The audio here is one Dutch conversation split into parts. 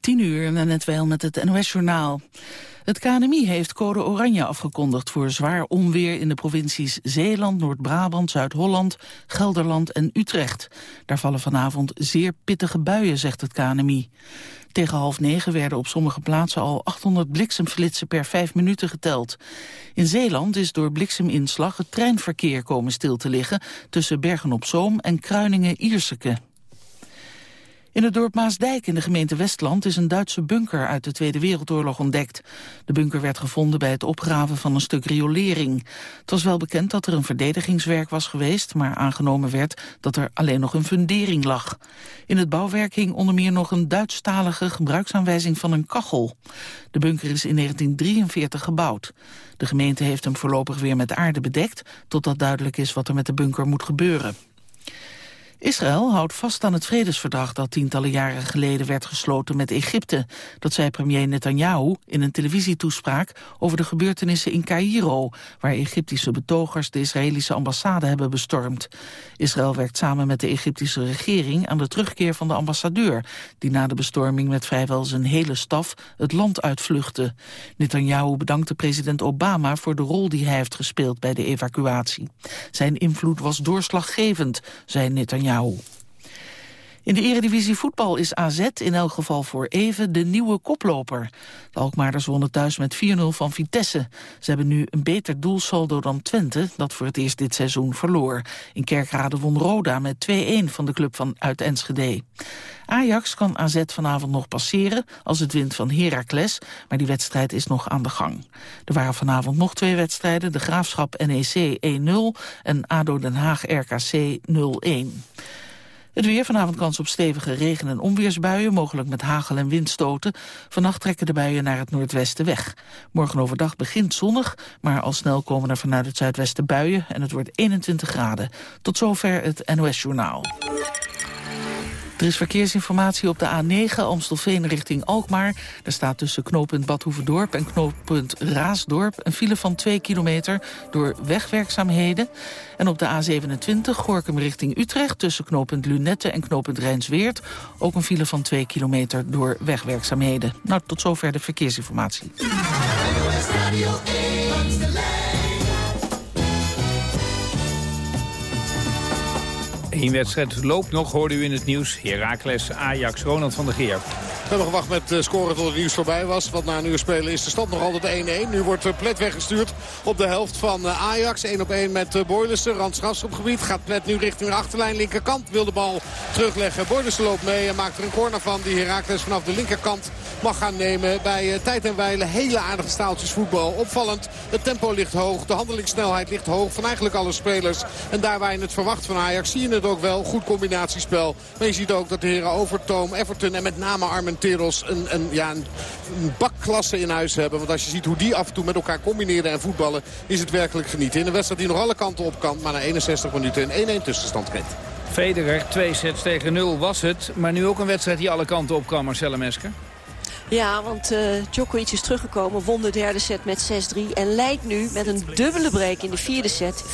10 uur en net wel met het NOS-journaal. Het KNMI heeft code oranje afgekondigd voor zwaar onweer in de provincies Zeeland, Noord-Brabant, Zuid-Holland, Gelderland en Utrecht. Daar vallen vanavond zeer pittige buien, zegt het KNMI. Tegen half negen werden op sommige plaatsen al 800 bliksemflitsen per vijf minuten geteld. In Zeeland is door blikseminslag het treinverkeer komen stil te liggen tussen Bergen-op-Zoom en Kruiningen-Ierseke. In het dorp Maasdijk in de gemeente Westland is een Duitse bunker uit de Tweede Wereldoorlog ontdekt. De bunker werd gevonden bij het opgraven van een stuk riolering. Het was wel bekend dat er een verdedigingswerk was geweest, maar aangenomen werd dat er alleen nog een fundering lag. In het bouwwerk hing onder meer nog een Duitsstalige gebruiksaanwijzing van een kachel. De bunker is in 1943 gebouwd. De gemeente heeft hem voorlopig weer met aarde bedekt, totdat duidelijk is wat er met de bunker moet gebeuren. Israël houdt vast aan het vredesverdrag dat tientallen jaren geleden werd gesloten met Egypte. Dat zei premier Netanyahu in een televisietoespraak over de gebeurtenissen in Cairo, waar Egyptische betogers de Israëlische ambassade hebben bestormd. Israël werkt samen met de Egyptische regering aan de terugkeer van de ambassadeur, die na de bestorming met vrijwel zijn hele staf het land uitvluchtte. Netanyahu bedankte president Obama voor de rol die hij heeft gespeeld bij de evacuatie. Zijn invloed was doorslaggevend, zei Netanyahu Netanyahu. In de eredivisie voetbal is AZ in elk geval voor even de nieuwe koploper. De Alkmaarders wonnen thuis met 4-0 van Vitesse. Ze hebben nu een beter doelsaldo dan Twente, dat voor het eerst dit seizoen verloor. In Kerkrade won Roda met 2-1 van de club van uit Enschede. Ajax kan AZ vanavond nog passeren als het wint van Heracles, maar die wedstrijd is nog aan de gang. Er waren vanavond nog twee wedstrijden, de Graafschap NEC 1-0 en ADO Den Haag RKC 0-1. Het weer vanavond kans op stevige regen- en onweersbuien, mogelijk met hagel- en windstoten. Vannacht trekken de buien naar het noordwesten weg. Morgen overdag begint zonnig, maar al snel komen er vanuit het zuidwesten buien en het wordt 21 graden. Tot zover het NOS-journaal. Er is verkeersinformatie op de A9 Amstelveen richting Alkmaar. Er staat tussen knooppunt Badhoevedorp en knooppunt Raasdorp... een file van 2 kilometer door wegwerkzaamheden. En op de A27 Gorkum richting Utrecht... tussen knooppunt Lunette en knooppunt Rijnsweert... ook een file van 2 kilometer door wegwerkzaamheden. Nou, tot zover de verkeersinformatie. Eén wedstrijd loopt nog, hoorde u in het nieuws. Heracles, Ajax, Ronald van der Geer. We hebben gewacht met uh, scoren tot het nieuws voorbij was. Want na een uur spelen is de stand nog altijd 1-1. Nu wordt uh, Plet weggestuurd op de helft van uh, Ajax. 1 op 1 met Boylissen. gebied. Gaat Plet nu richting de achterlijn. Linkerkant wil de bal terugleggen. Boylissen loopt mee en maakt er een corner van. Die Herakles vanaf de linkerkant mag gaan nemen. Bij tijd en wijle hele aardige staaltjes voetbal. Opvallend. Het tempo ligt hoog. De handelingssnelheid ligt hoog van eigenlijk alle spelers. En daar je het verwacht van Ajax zie je het ook wel. Goed combinatiespel. Maar je ziet ook dat de heren Overtoom, Everton en met name Armen Teros een, een, ja, een, bakklasse in huis hebben. Want als je ziet hoe die af en toe met elkaar combineren en voetballen... is het werkelijk genieten. In een wedstrijd die nog alle kanten op kan. Maar na 61 minuten een 1-1 tussenstand kent. Federer, twee sets tegen 0 was het. Maar nu ook een wedstrijd die alle kanten op kan, Marcella Mesker. Ja, want uh, Djokovic is teruggekomen, won de derde set met 6-3... en leidt nu met een dubbele break in de vierde set. 4-1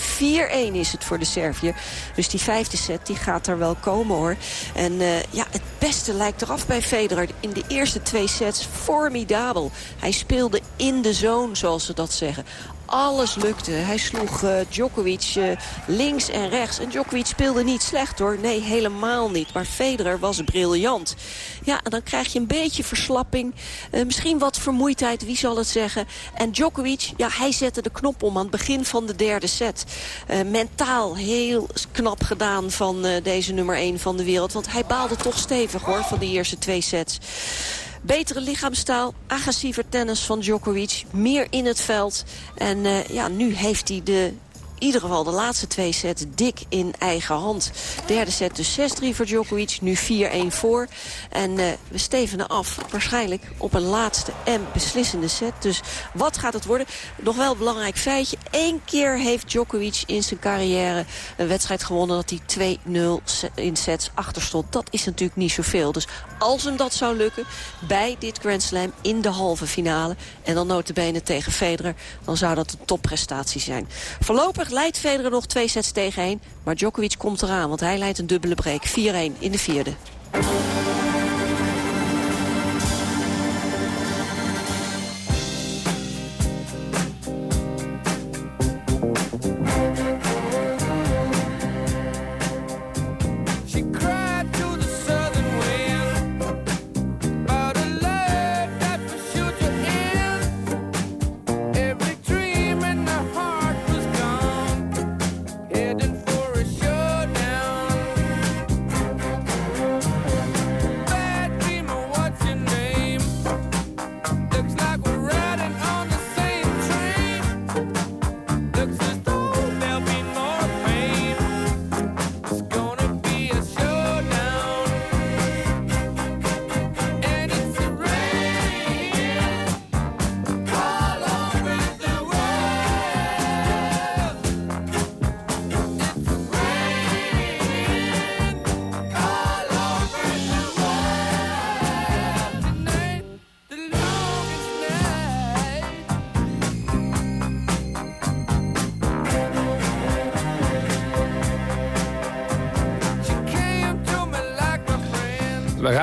is het voor de Serviër. Dus die vijfde set die gaat er wel komen, hoor. En uh, ja, het beste lijkt eraf bij Federer. In de eerste twee sets formidabel. Hij speelde in de zone, zoals ze dat zeggen alles lukte. Hij sloeg uh, Djokovic uh, links en rechts. En Djokovic speelde niet slecht hoor. Nee, helemaal niet. Maar Federer was briljant. Ja, en dan krijg je een beetje verslapping. Uh, misschien wat vermoeidheid, wie zal het zeggen. En Djokovic, ja, hij zette de knop om aan het begin van de derde set. mentaal heel knap gedaan van deze nummer 1 van de wereld. Want hij baalde toch stevig hoor, van de eerste twee sets. Betere lichaamstaal, agressiever tennis van Djokovic. Meer in het veld. En uh, ja, nu heeft hij de ieder geval de laatste twee sets dik in eigen hand. Derde set dus 6-3 voor Djokovic, nu 4-1 voor. En uh, we stevenen af waarschijnlijk op een laatste en beslissende set. Dus wat gaat het worden? Nog wel een belangrijk feitje. Eén keer heeft Djokovic in zijn carrière een wedstrijd gewonnen... dat hij 2-0 in sets achter stond. Dat is natuurlijk niet zoveel. Dus als hem dat zou lukken bij dit Grand Slam in de halve finale... en dan notabene tegen Federer, dan zou dat een topprestatie zijn. Voorlopig leidt Federer nog twee sets tegen één. Maar Djokovic komt eraan, want hij leidt een dubbele break. 4-1 in de vierde.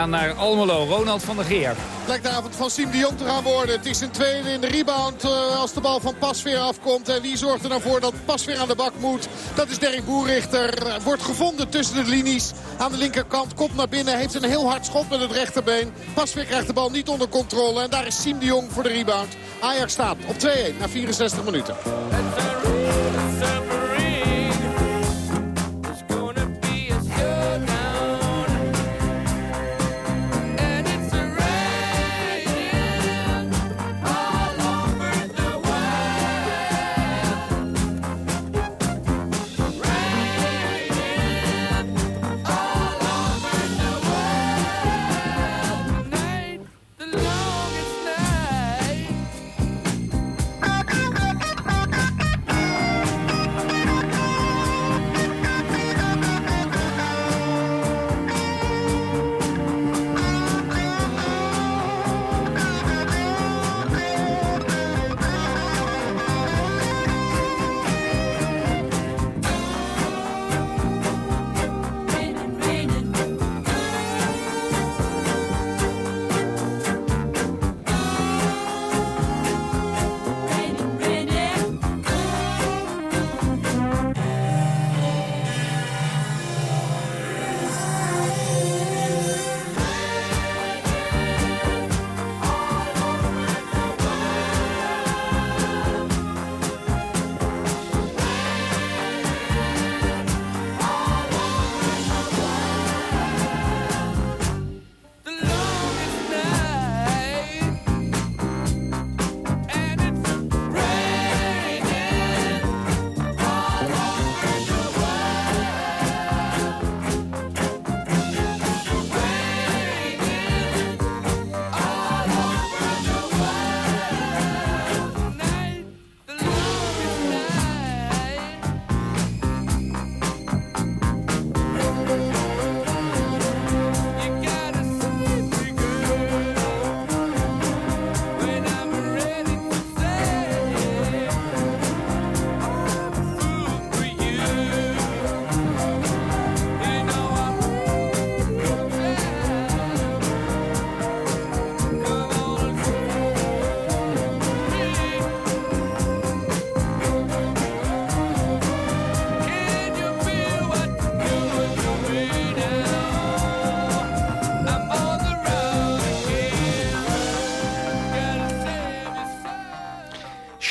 Naar Almelo. Ronald van der Geer. Lijkt de avond van Siem de Jong te gaan worden. Het is een tweede in de rebound uh, als de bal van Pasveer afkomt. En wie zorgt er dan voor dat Pasveer aan de bak moet? Dat is Derek Boerrichter. Wordt gevonden tussen de linies. Aan de linkerkant komt naar binnen. Heeft een heel hard schot met het rechterbeen. Pasveer krijgt de bal niet onder controle. En daar is Siem de Jong voor de rebound. Ajax staat op 2-1 na 64 minuten.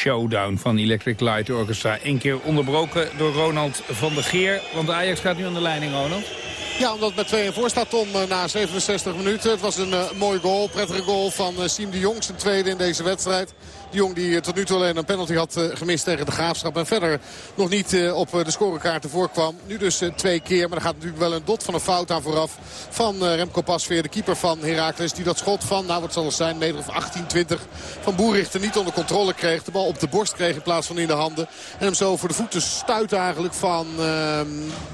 Showdown van Electric Light Orchestra. Eén keer onderbroken door Ronald van der Geer. Want Ajax gaat nu aan de leiding, Ronald. Ja, omdat het met 2 voor staat Tom eh, na 67 minuten. Het was een uh, mooi goal, prettige goal van uh, Siem de Jong. Zijn tweede in deze wedstrijd. De Jong die tot nu toe alleen een penalty had gemist tegen de Graafschap. En verder nog niet op de scorekaarten voorkwam. Nu dus twee keer. Maar er gaat natuurlijk wel een dot van een fout aan vooraf. Van Remco Pasveer, de keeper van Heracles. Die dat schot van, nou wat zal het zijn, meter of 18, 20 van Boerichter niet onder controle kreeg. De bal op de borst kreeg in plaats van in de handen. En hem zo voor de voeten stuit eigenlijk van uh,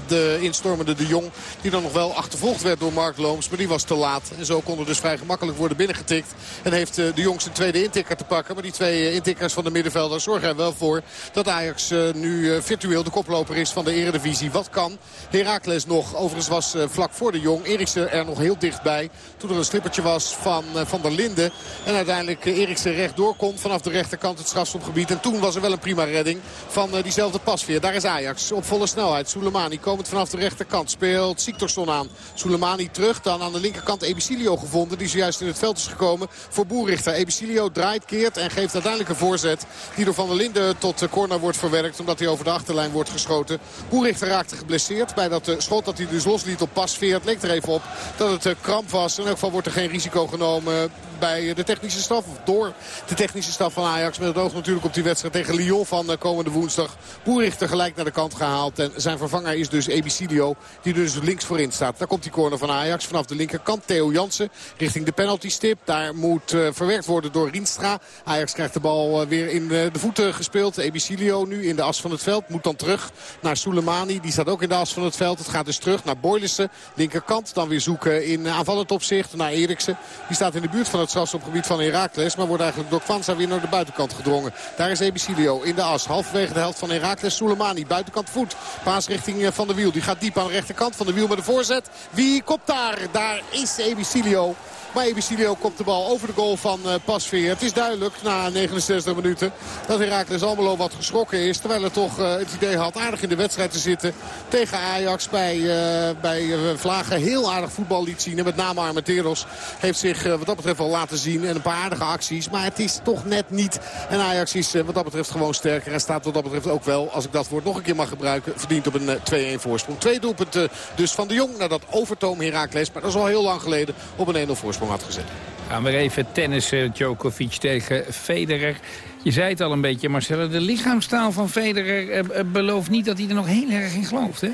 de instormende De Jong. Die dan nog wel achtervolgd werd door Mark Looms. Maar die was te laat. En zo kon er dus vrij gemakkelijk worden binnengetikt. En heeft de Jong zijn tweede intikker te pakken. Maar die twee uh, intikkers van de middenvelder zorgen er wel voor dat Ajax uh, nu virtueel de koploper is van de eredivisie. Wat kan Heracles nog? Overigens was vlak voor de Jong Eriksen er nog heel dichtbij. Toen er een slippertje was van Van der Linden. En uiteindelijk Eriksen rechtdoor komt vanaf de rechterkant het strafschopgebied. En toen was er wel een prima redding van diezelfde pasveer. Daar is Ajax op volle snelheid. Soleimani komend vanaf de rechterkant speelt Siktorsson aan. Soleimani terug. Dan aan de linkerkant Ebicilio gevonden. Die zojuist in het veld is gekomen voor Boerrichter. Ebicilio draait, keert en geeft uiteindelijk een voorzet. Die door Van der Linden tot de corner wordt verwerkt. Omdat hij over de achterlijn wordt geschoten. Boerrichter raakte geblesseerd bij dat schot dat hij dus losliet op pasveer. Het leek er even op dat het kramp was. In elk geval wordt er geen risico genomen bij de technische staf. Of door de technische staf van Ajax. Met het oog natuurlijk op die wedstrijd tegen Lyon van komende woensdag. Boerrichter gelijk naar de kant gehaald. En zijn vervanger is dus Ebicilio. Die dus links voorin staat. Daar komt die corner van Ajax vanaf de linkerkant. Theo Jansen richting de penalty stip. Daar moet verwerkt worden door Rienstra. Ajax krijgt de bal uh, weer in de voeten gespeeld. Ebicilio nu in de as van het veld. Moet dan terug naar Soleimani. Die staat ook in de as van het veld. Het gaat dus terug naar Boylissen. Linkerkant. Dan weer zoeken in aanvallend opzicht naar Eriksen. Die staat in de buurt van het strafschopgebied van Heracles. Maar wordt eigenlijk door Kwanza weer naar de buitenkant gedrongen. Daar is Ebicilio in de as. Halverwege de helft van Heracles. Soleimani buitenkant voet. Paas richting Van de Wiel. Die gaat diep aan de rechterkant. Van de Wiel met de voorzet. Wie kopt daar? Daar is Ebicilio. Maar Ebicilio komt de bal over de goal van uh, Pasveer. Het is duidelijk na 69 minuten dat Herakles Almelo wat geschrokken is. Terwijl hij toch uh, het idee had aardig in de wedstrijd te zitten tegen Ajax. Bij, uh, bij Vlagen heel aardig voetbal liet zien. En met name Armenteros heeft zich wat dat betreft al laten zien. En een paar aardige acties. Maar het is toch net niet. En Ajax is wat dat betreft gewoon sterker. En staat wat dat betreft ook wel, als ik dat woord nog een keer mag gebruiken, verdient op een 2-1 voorsprong. Twee doelpunten dus van de Jong naar dat overtoom Herakles. Maar dat is al heel lang geleden op een 1-0 voorsprong had gezet. Gaan we even tennissen, Djokovic tegen Federer. Je zei het al een beetje, Marcella, de lichaamstaal van Federer eh, eh, belooft niet dat hij er nog heel erg in gelooft, hè?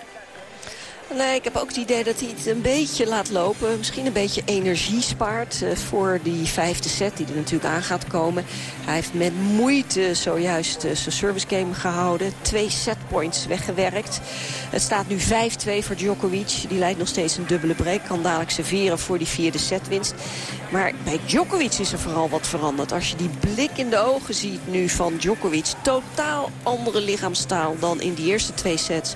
Nee, ik heb ook het idee dat hij het een beetje laat lopen. Misschien een beetje energie spaart uh, voor die vijfde set die er natuurlijk aan gaat komen. Hij heeft met moeite zojuist uh, zijn service game gehouden. Twee setpoints weggewerkt. Het staat nu 5-2 voor Djokovic. Die leidt nog steeds een dubbele break. Kan dadelijk serveren voor die vierde setwinst. Maar bij Djokovic is er vooral wat veranderd. Als je die blik in de ogen ziet nu van Djokovic. Totaal andere lichaamstaal dan in die eerste twee sets.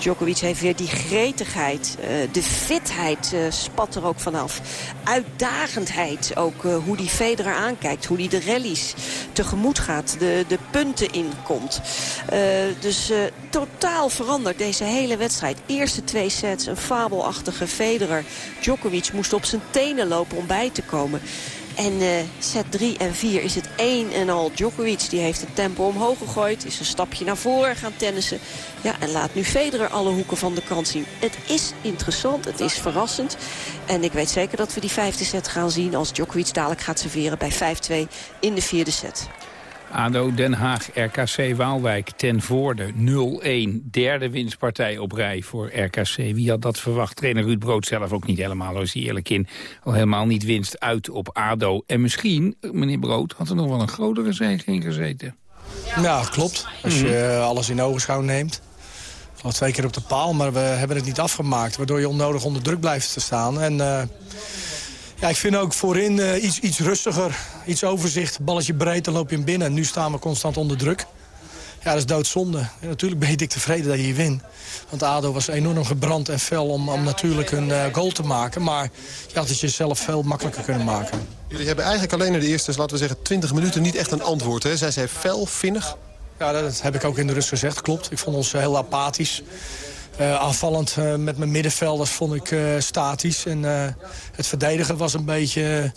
Djokovic heeft weer die gretigheid. Uh, de fitheid uh, spat er ook vanaf. Uitdagendheid ook. Uh, hoe die Federer aankijkt. Hoe die de rallies tegemoet gaat. De, de punten inkomt. dus totaal veranderd deze hele wedstrijd. Eerste twee sets. Een fabelachtige Federer. Djokovic moest op zijn tenen lopen om bij te komen. En uh, set 3 en 4 is het één en al Djokovic. Die heeft het tempo omhoog gegooid. Is een stapje naar voren gaan tennissen. Ja, en laat nu Federer alle hoeken van de kant zien. Het is interessant, het is verrassend. En ik weet zeker dat we die vijfde set gaan zien... als Djokovic dadelijk gaat serveren bij 5-2 in de vierde set. ADO Den Haag, RKC Waalwijk ten voorde 0-1. Derde winstpartij op rij voor RKC. Wie had dat verwacht? Trainer Ruud Brood zelf ook niet helemaal, als hij eerlijk in. Al helemaal niet winst uit op ADO. En misschien, meneer Brood, had er nog wel een grotere zege in gezeten. Ja, klopt. Als je mhm. alles in ogenschouw neemt. Al twee keer op de paal, maar we hebben het niet afgemaakt. Waardoor je onnodig onder druk blijft te staan. En... Uh, ja, ik vind ook voorin uh, iets, iets rustiger, iets overzicht. Balletje breed, dan loop je hem binnen. Nu staan we constant onder druk. Ja, dat is doodzonde. natuurlijk ben je dik tevreden dat je hier wint. Want ADO was enorm gebrand en fel om, om natuurlijk een uh, goal te maken. Maar je had het jezelf veel makkelijker kunnen maken. Jullie hebben eigenlijk alleen in de eerste, laten we zeggen, 20 minuten niet echt een antwoord. Hè? Zij zei fel, vinnig. Ja, dat heb ik ook in de rust gezegd, klopt. Ik vond ons heel apathisch. Uh, aanvallend uh, met mijn middenvelders vond ik uh, statisch. En het verdedigen was een beetje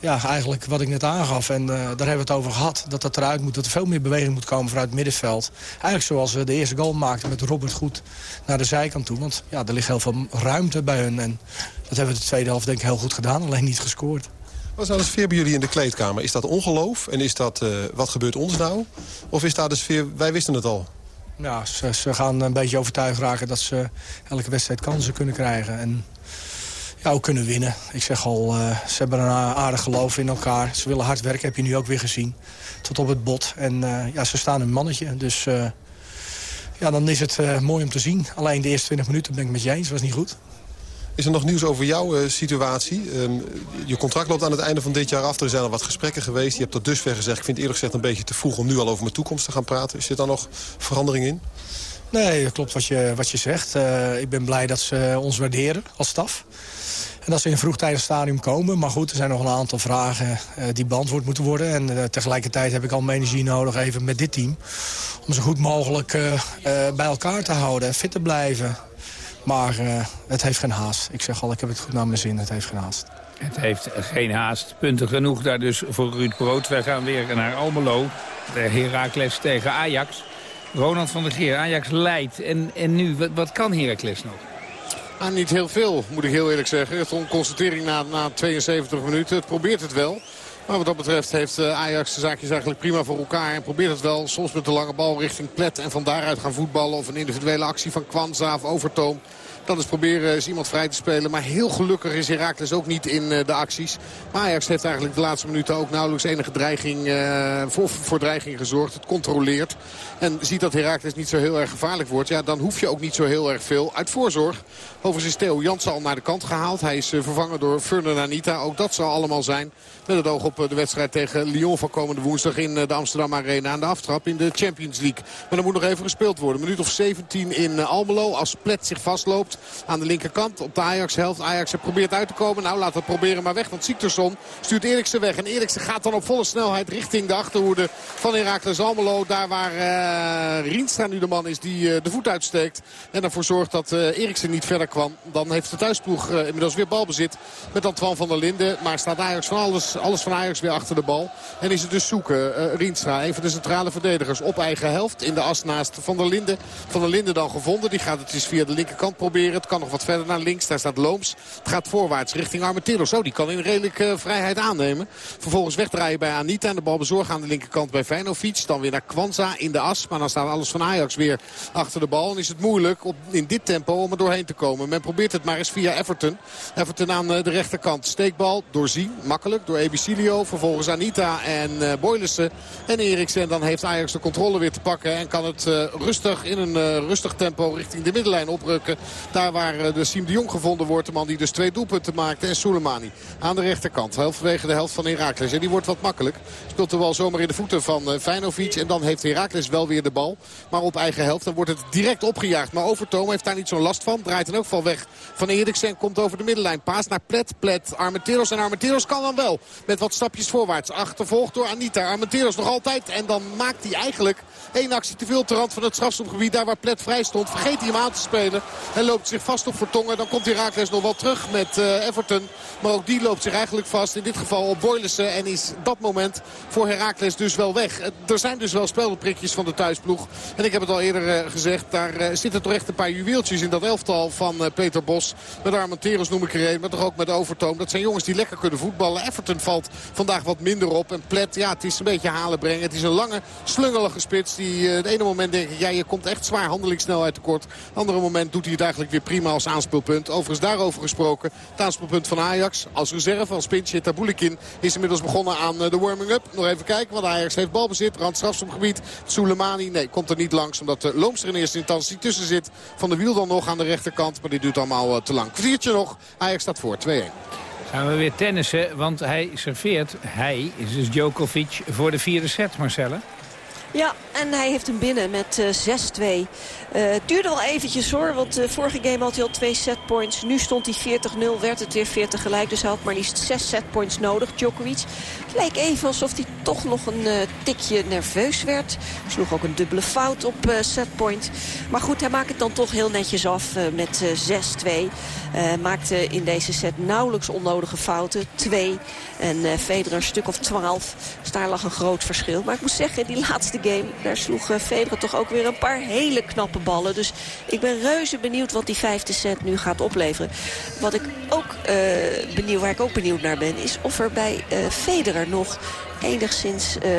ja, eigenlijk wat ik net aangaf. En daar hebben we het over gehad. Dat dat eruit moet, dat er veel meer beweging moet komen vanuit het middenveld. Eigenlijk zoals we de eerste goal maakten met Robert goed naar de zijkant toe. Want ja, er ligt heel veel ruimte bij hun. En dat hebben we de tweede helft denk ik heel goed gedaan, alleen niet gescoord. Wat is nou de sfeer bij jullie in de kleedkamer? Is dat ongeloof? En is dat, wat gebeurt ons nou? Of is daar de sfeer, wij wisten het al? Ja, ze, gaan een beetje overtuigd raken dat ze elke wedstrijd kansen kunnen krijgen. En ja, ook kunnen winnen. Ik zeg al, uh, ze hebben een aardig geloof in elkaar. Ze willen hard werken, heb je nu ook weer gezien. Tot op het bot. En uh, ja, ze staan een mannetje. Dus uh, ja, dan is het mooi om te zien. Alleen de eerste 20 minuten ben ik met je eens. was niet goed. Is er nog nieuws over jouw uh, situatie? Um, je contract loopt aan het einde van dit jaar af. Er zijn al wat gesprekken geweest. Je hebt tot dusver gezegd... ik vind eerlijk gezegd een beetje te vroeg om nu al over mijn toekomst te gaan praten. Is er dan nog verandering in? Nee, dat klopt wat je, wat je zegt. Uh, ik ben blij dat ze ons waarderen als staf. En dat ze in een vroegtijdig stadium komen. Maar goed, er zijn nog een aantal vragen uh, die beantwoord moeten worden. En tegelijkertijd heb ik al mijn energie nodig even met dit team. Om zo goed mogelijk bij elkaar te houden en fit te blijven. Maar uh, het heeft geen haast. Ik zeg al, ik heb het goed naar mijn zin. Het heeft geen haast. Het heeft geen haast. Punten genoeg daar dus voor Ruud Brood. Wij gaan weer naar Almelo. De Heracles tegen Ajax. Ronald van der Geer, Ajax leidt. En, en nu, wat, wat kan Heracles nog? Ah, niet heel veel, moet ik heel eerlijk zeggen. Het een constatering na, na 72 minuten. Het probeert het wel. Maar wat dat betreft heeft eh, Ajax de zaakjes eigenlijk prima voor elkaar. En probeert het wel soms met de lange bal richting Plet. En van daaruit gaan voetballen. Of een individuele actie van Kwanza of Overtoom. Dat is proberen eens iemand vrij te spelen. Maar heel gelukkig is Herakles ook niet in eh, de acties. Maar Ajax heeft eigenlijk de laatste minuten ook nauwelijks enige dreiging, uh, voor, dreiging gezorgd. Het controleert. En ziet dat Herakles niet zo heel erg gevaarlijk wordt. Ja, dan hoef je ook niet zo heel erg veel uit voorzorg. Overigens is Theo Jansen al naar de kant gehaald. Hij is vervangen door Fernand Anita. Ook dat zal allemaal zijn met het oog op eh, de wedstrijd tegen Lyon van komende woensdag in eh, de Amsterdam Arena. Aan de aftrap in de Champions League. Maar er moet nog even gespeeld worden. Minuut of 17 in eh, Almelo. Als Plet zich vastloopt aan de linkerkant op de Ajax-helft. Ajax probeert uit te komen. Nou, laat het proberen maar weg. Want Siktersson stuurt Eriksen weg. En Eriksen gaat dan op volle snelheid richting de achterhoede van Herakles Almelo. Daar waar uh, Rienstra nu de man is die uh, de voet uitsteekt. En ervoor zorgt dat uh, Eriksen niet verder kwam. Dan heeft de thuisploeg inmiddels weer balbezit met Antoine van der Linden. Maar staat Ajax van alles, alles van Ajax weer achter de bal. En is het dus zoeken. Rienstra, een van de centrale verdedigers op eigen helft. In de as naast Van der Linden. Van der Linden dan gevonden. Die gaat het eens via de linkerkant proberen. Het kan nog wat verder naar links. Daar staat Looms. Het gaat voorwaarts richting Armenteros. Zo, die kan in redelijke vrijheid aannemen. Vervolgens wegdraaien bij Anita. En de bal bezorgen aan de linkerkant bij Feyenoord. Dan weer naar Kwanza in de as. Maar dan staat alles van Ajax weer achter de bal. En is het moeilijk op, in dit tempo om er doorheen te komen. Men probeert het maar eens via Everton. Everton aan eh, de rechterkant. Steekbal doorzien. Makkelijk door Ebicilio. Vervolgens Anita en uh, Boylissen en Eriksen. Dan heeft Ajax de controle weer te pakken. En kan het rustig in een rustig tempo richting de middenlijn oprukken. Daar waar de Siem de Jong gevonden wordt. De man die dus twee doelpunten maakte. En Soleimani aan de rechterkant. Halverwege de helft van Herakles. En die wordt wat makkelijk. Speelt de bal zomaar in de voeten van uh, Feinovic. En dan heeft Herakles wel weer de bal. Maar op eigen helft. Dan wordt het direct opgejaagd. Maar Overtoom heeft daar niet zo'n last van. Draait in elk geval weg van Eriksen. Komt over de middenlijn. Paas naar Plet. Plet. Armenteros. En Armenteros kan dan wel. Met wat stapjes voorwaarts. Achtervolgd door Anita. Armenteros nog altijd. En dan maakt hij eigenlijk één actie te veel de rand van het strafschopgebied. Daar waar Plet vrij stond. Vergeet hij hem aan te spelen. En loopt zich vast op Vertongen. Dan komt Herakles nog wel terug met uh, Everton. Maar ook die loopt zich eigenlijk vast. In dit geval op Boylissen. En is dat moment voor Herakles dus wel weg. Er zijn dus wel spelprikjes van de thuisploeg. En ik heb het al eerder uh, gezegd. Daar zitten toch echt een paar juweeltjes in dat elftal van Peter Bos. Met Armenteros noem ik er een. Maar toch ook met Overtoom. Dat zijn jongens die lekker kunnen voetballen. Everton valt vandaag wat minder op. En Plet, ja, het is een beetje halen brengen. Het is een lange, slungelige spits. Die het ene moment denk ik, ja, je komt echt zwaar handelingssnelheid tekort. Het andere moment doet hij het eigenlijk weer prima als aanspeelpunt. Overigens daarover gesproken. Het aanspeelpunt van Ajax als reserve als Spintje Tabulikin is inmiddels begonnen aan de warming-up. Nog even kijken, want Ajax heeft balbezit. Randstrafsomgebied. Soleimani, nee, komt er niet langs. Omdat de Looms er in eerste instantie tussen zit. Van de wiel dan nog aan de rechterkant. Maar dit duurt allemaal te lang. Kwartiertje nog. Ajax staat voor. 2-1. Gaan we weer tennissen, want hij serveert, hij is dus Djokovic voor de vierde set, Marcelle. Ja, en hij heeft hem binnen met uh, 6-2. Uh, het duurde wel eventjes hoor, want de uh, vorige game had hij al twee setpoints. Nu stond hij 40-0, werd het weer 40 gelijk. Dus hij had maar liefst zes setpoints nodig, Djokovic. Het leek even alsof hij toch nog een tikje nerveus werd. Sloeg ook een dubbele fout op setpoint. Maar goed, hij maakt het dan toch heel netjes af met 6-2. maakte in deze set nauwelijks onnodige fouten. Twee. En Federer een stuk of 12. Dus daar lag een groot verschil. Maar ik moet zeggen, die laatste daar sloeg Federer toch ook weer een paar hele knappe ballen. Dus ik ben reuze benieuwd wat die vijfde set nu gaat opleveren. Wat ik ook uh, benieuwd, waar ik ook benieuwd naar ben, is of er bij uh, Federer nog enigszins uh,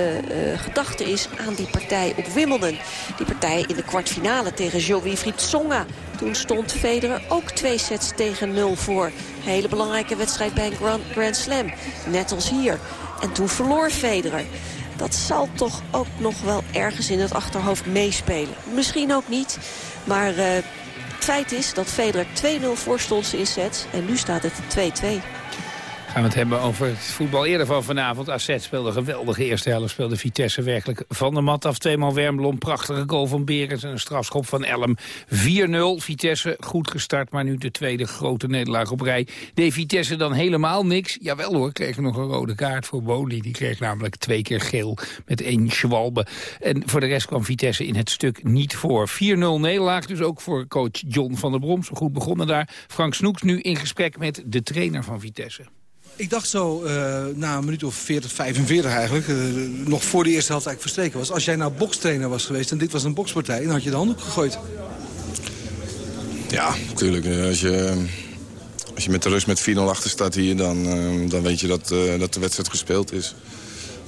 gedachte is aan die partij op Wimbledon. Die partij in de kwartfinale tegen Jo-Wilfried Tsonga. Toen stond Federer ook twee sets tegen nul voor. Hele belangrijke wedstrijd bij een Grand, Grand Slam. Net als hier. En toen verloor Federer. Dat zal toch ook nog wel ergens in het achterhoofd meespelen. Misschien ook niet, maar uh, het feit is dat Federer 2-0 voor stond in sets. En nu staat het 2-2 gaan we het hebben over het voetbal eerder van vanavond. AZ speelde een geweldige eerste helft. Speelde Vitesse werkelijk van de mat af. Tweemaal Wermblom, prachtige goal van Berens en een strafschop van Elm. 4-0. Vitesse goed gestart, maar nu de tweede grote nederlaag op rij. Deed Vitesse dan helemaal niks? Jawel hoor, kreeg nog een rode kaart voor Boli. Die kreeg namelijk twee keer geel met één schwalbe. En voor de rest kwam Vitesse in het stuk niet voor. 4-0 nederlaag dus ook voor coach John van der Brom. Zo goed begonnen daar. Frank Snoeks nu in gesprek met de trainer van Vitesse. Ik dacht zo, uh, na een minuut of 40, 45 eigenlijk... Uh, nog voor de eerste helft eigenlijk verstreken was... als jij nou bokstrainer was geweest en dit was een bokspartij... dan had je de hand gegooid. Ja, natuurlijk. Als je, als je met de rust met 4-0 achter staat hier... Dan, uh, dan weet je dat, dat de wedstrijd gespeeld is.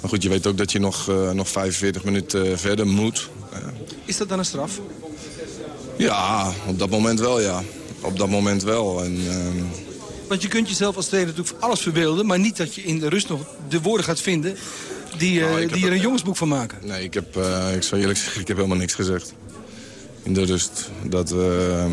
Maar goed, je weet ook dat je nog, nog 45 minuten verder moet. Is dat dan een straf? Ja, op dat moment wel, ja. Op dat moment wel. En, want je kunt jezelf als trainer natuurlijk alles verbeelden... maar niet dat je in de rust nog de woorden gaat vinden... die, uh, nou, die er een jongensboek van maken. Nee, ik, heb, uh, ik zou eerlijk zeggen, ik heb helemaal niks gezegd. In de rust. Dat, uh,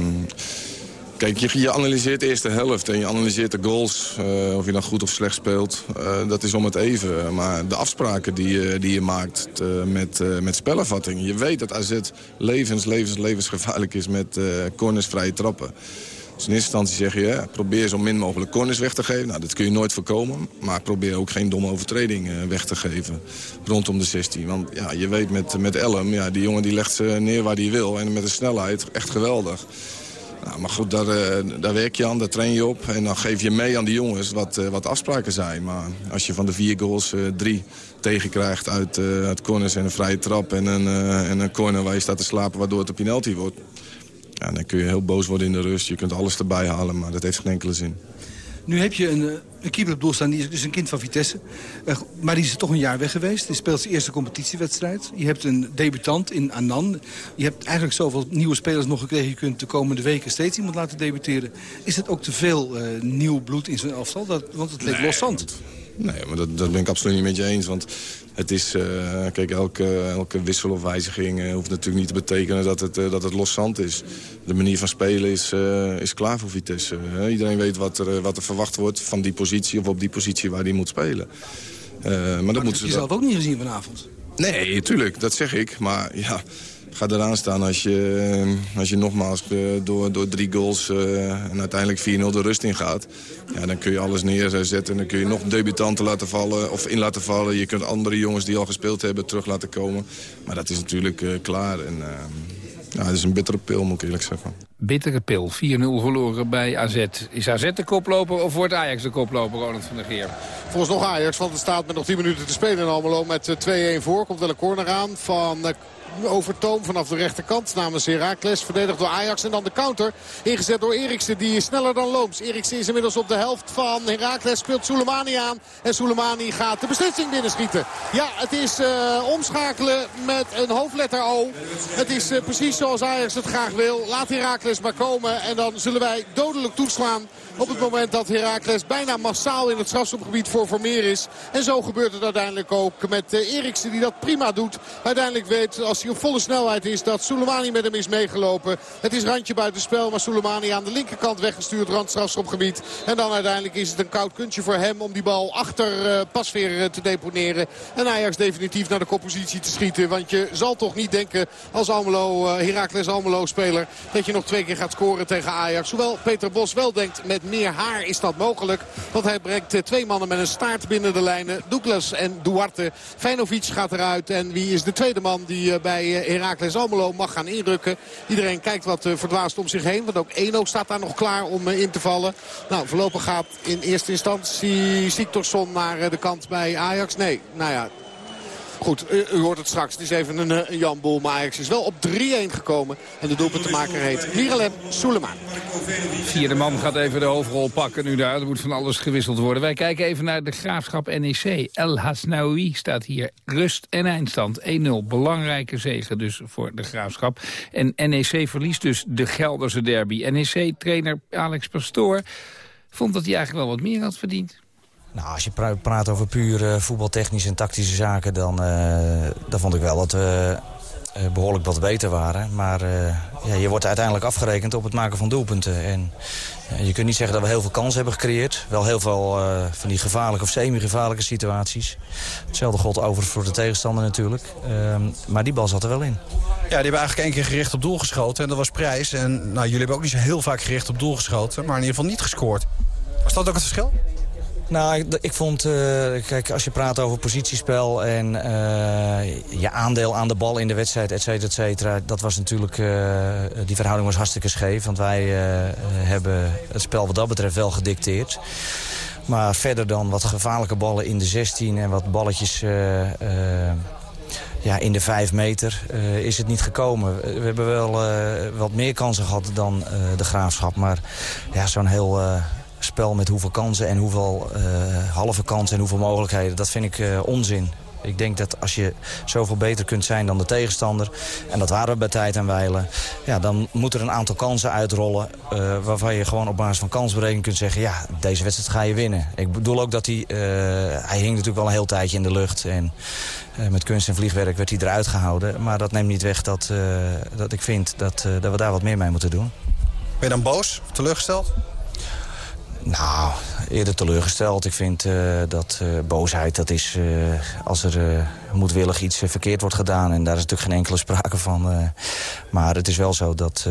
kijk, je, je, analyseert de eerste helft en je analyseert de goals. Uh, of je dan goed of slecht speelt. dat is om het even. Maar de afspraken die, die je maakt met, met spelervatting. Je weet dat AZ levens, levens, levensgevaarlijk is met corners, vrije trappen. Dus in eerste instantie zeg je, probeer zo min mogelijk corners weg te geven. Nou, dat kun je nooit voorkomen. Maar probeer ook geen domme overtreding uh, weg te geven rondom de 16. Want ja, je weet met, met Elm, ja, die jongen die legt ze neer waar hij wil. En met een snelheid echt geweldig. Nou, maar goed, daar, uh, daar werk je aan, daar train je op. En dan geef je mee aan die jongens wat, uh, wat afspraken zijn. Maar als je van de vier goals drie tegenkrijgt uit, uit corners en een vrije trap... En een, en een corner waar je staat te slapen waardoor het een penalty wordt... Ja, dan kun je heel boos worden in de rust. Je kunt alles erbij halen, maar dat heeft geen enkele zin. Nu heb je een, een keeper op doel staan, die is dus een kind van Vitesse. Uh, maar die is toch een jaar weg geweest. Die speelt zijn eerste competitiewedstrijd. Je hebt een debutant in Anan. Je hebt eigenlijk zoveel nieuwe spelers nog gekregen. Je kunt de komende weken steeds iemand laten debuteren. Is het ook te veel uh, nieuw bloed in zijn elftal? Dat, want het leek nee, loszand. Nee, maar dat, dat ben ik absoluut niet met je eens. Want het is, uh, kijk, elke, elke wissel of wijziging uh, hoeft natuurlijk niet te betekenen dat het, uh, dat het los zand is. De manier van spelen is, is klaar voor Vitesse. iedereen weet wat er, wat er verwacht wordt van die positie of op die positie waar hij moet spelen. maar, maar dat moeten ze je zelf ook niet gezien vanavond? Nee, tuurlijk, dat zeg ik. Maar ja, ga eraan staan als je, als je nogmaals door, door drie goals en uiteindelijk 4-0 de rust in gaat. Ja, dan kun je alles neerzetten en dan kun je nog debutanten laten vallen of in laten vallen. Je kunt andere jongens die al gespeeld hebben terug laten komen. Maar dat is natuurlijk uh, klaar en uh, ja, het is een bittere pil moet ik eerlijk zeggen. Bittere pil, 4-0 verloren bij AZ. Is AZ de koploper of wordt Ajax de koploper, Ronald van der Geer? Volgens nog Ajax, want het staat met nog 10 minuten te spelen in Almelo met 2-1 voor. Komt wel een corner aan van overtoom vanaf de rechterkant namens Herakles. Verdedigd door Ajax. En dan de counter ingezet door Eriksen. Die is sneller dan Looms. Eriksen is inmiddels op de helft van Herakles. Speelt Soleimani aan. En Soleimani gaat de beslissing binnenschieten. Ja, het is uh, omschakelen met een hoofdletter O. Het is uh, precies zoals Ajax het graag wil. Laat Herakles maar komen. En dan zullen wij dodelijk toeslaan op het moment dat Herakles bijna massaal in het strafschopgebied voor Vermeer is. En zo gebeurt het uiteindelijk ook met uh, Eriksen die dat prima doet. Uiteindelijk weet als hij op volle snelheid is dat Soleimani met hem is meegelopen. Het is randje buitenspel, maar Soleimani aan de linkerkant weggestuurd. Randstrafschopgebied. En dan uiteindelijk is het een koud kuntje voor hem om die bal achter uh, Pasveer uh, te deponeren. En Ajax definitief naar de koppositie te schieten. Want je zal toch niet denken als Almelo, Heracles Almelo speler dat je nog twee keer gaat scoren tegen Ajax. Hoewel Peter Bos wel denkt met meer haar is dat mogelijk. Want hij brengt twee mannen met een staart binnen de lijnen. Douglas en Duarte. Feinovic gaat eruit. En wie is de tweede man die bij Heracles Almelo mag gaan inrukken. Iedereen kijkt wat verdwaasd om zich heen. Want ook Eno staat daar nog klaar om in te vallen. Nou, voorlopig gaat in eerste instantie Siktorsson naar de kant bij Ajax. Nee, nou ja, Goed, u, hoort het straks. Het is even een, een Jan Bol. Maar Ajax is wel op 3-1 gekomen. En de doelpuntenmaker heet Miralem Soleiman. Vierde man gaat even de hoofdrol pakken nu daar. Er moet van alles gewisseld worden. Wij kijken even naar de graafschap NEC. El Hasnaoui staat hier. Rust en eindstand. 1-0. Belangrijke zegen dus voor de graafschap. En NEC verliest dus de Gelderse derby. NEC-trainer Alex Pastoor vond dat hij eigenlijk wel wat meer had verdiend. Nou, als je praat over puur uh, voetbaltechnische en tactische zaken... dan, uh, dan vond ik wel dat we uh, behoorlijk wat beter waren. Maar ja, je wordt uiteindelijk afgerekend op het maken van doelpunten. En je kunt niet zeggen dat we heel veel kansen hebben gecreëerd. Wel heel veel van die gevaarlijke of semi-gevaarlijke situaties. Hetzelfde god over voor de tegenstander natuurlijk. Ehm, maar die bal zat er wel in. Ja, die hebben eigenlijk één keer gericht op doel geschoten. En dat was prijs. En nou, jullie hebben ook niet zo heel vaak gericht op doel geschoten. Maar in ieder geval niet gescoord. Was dat ook het verschil? Nou, ik, vond, uh, kijk, als je praat over positiespel en uh, je aandeel aan de bal in de wedstrijd, et cetera, et cetera, dat was natuurlijk, uh, die verhouding was hartstikke scheef. Want wij hebben het spel wat dat betreft wel gedicteerd. Maar verder dan wat gevaarlijke ballen in de 16 en wat balletjes ja, in de 5 meter is het niet gekomen. We hebben wel wat meer kansen gehad dan de Graafschap. Maar ja, zo'n heel spel met hoeveel kansen en hoeveel uh, halve kansen en hoeveel mogelijkheden. Dat vind ik uh, onzin. Ik denk dat als je zoveel beter kunt zijn dan de tegenstander... en dat waren we bij tijd en wijlen... Ja, dan moet er een aantal kansen uitrollen... Uh, waarvan je gewoon op basis van kansberekening kunt zeggen... ja, deze wedstrijd ga je winnen. Ik bedoel ook dat hij... hij hing natuurlijk wel een heel tijdje in de lucht... en met kunst en vliegwerk werd hij eruit gehouden. Maar dat neemt niet weg dat, dat ik vind dat, dat we daar wat meer mee moeten doen. Ben je dan boos? Teleurgesteld? Nou, eerder teleurgesteld. Ik vind dat boosheid, dat is als er moedwillig iets verkeerd wordt gedaan. En daar is natuurlijk geen enkele sprake van. maar het is wel zo dat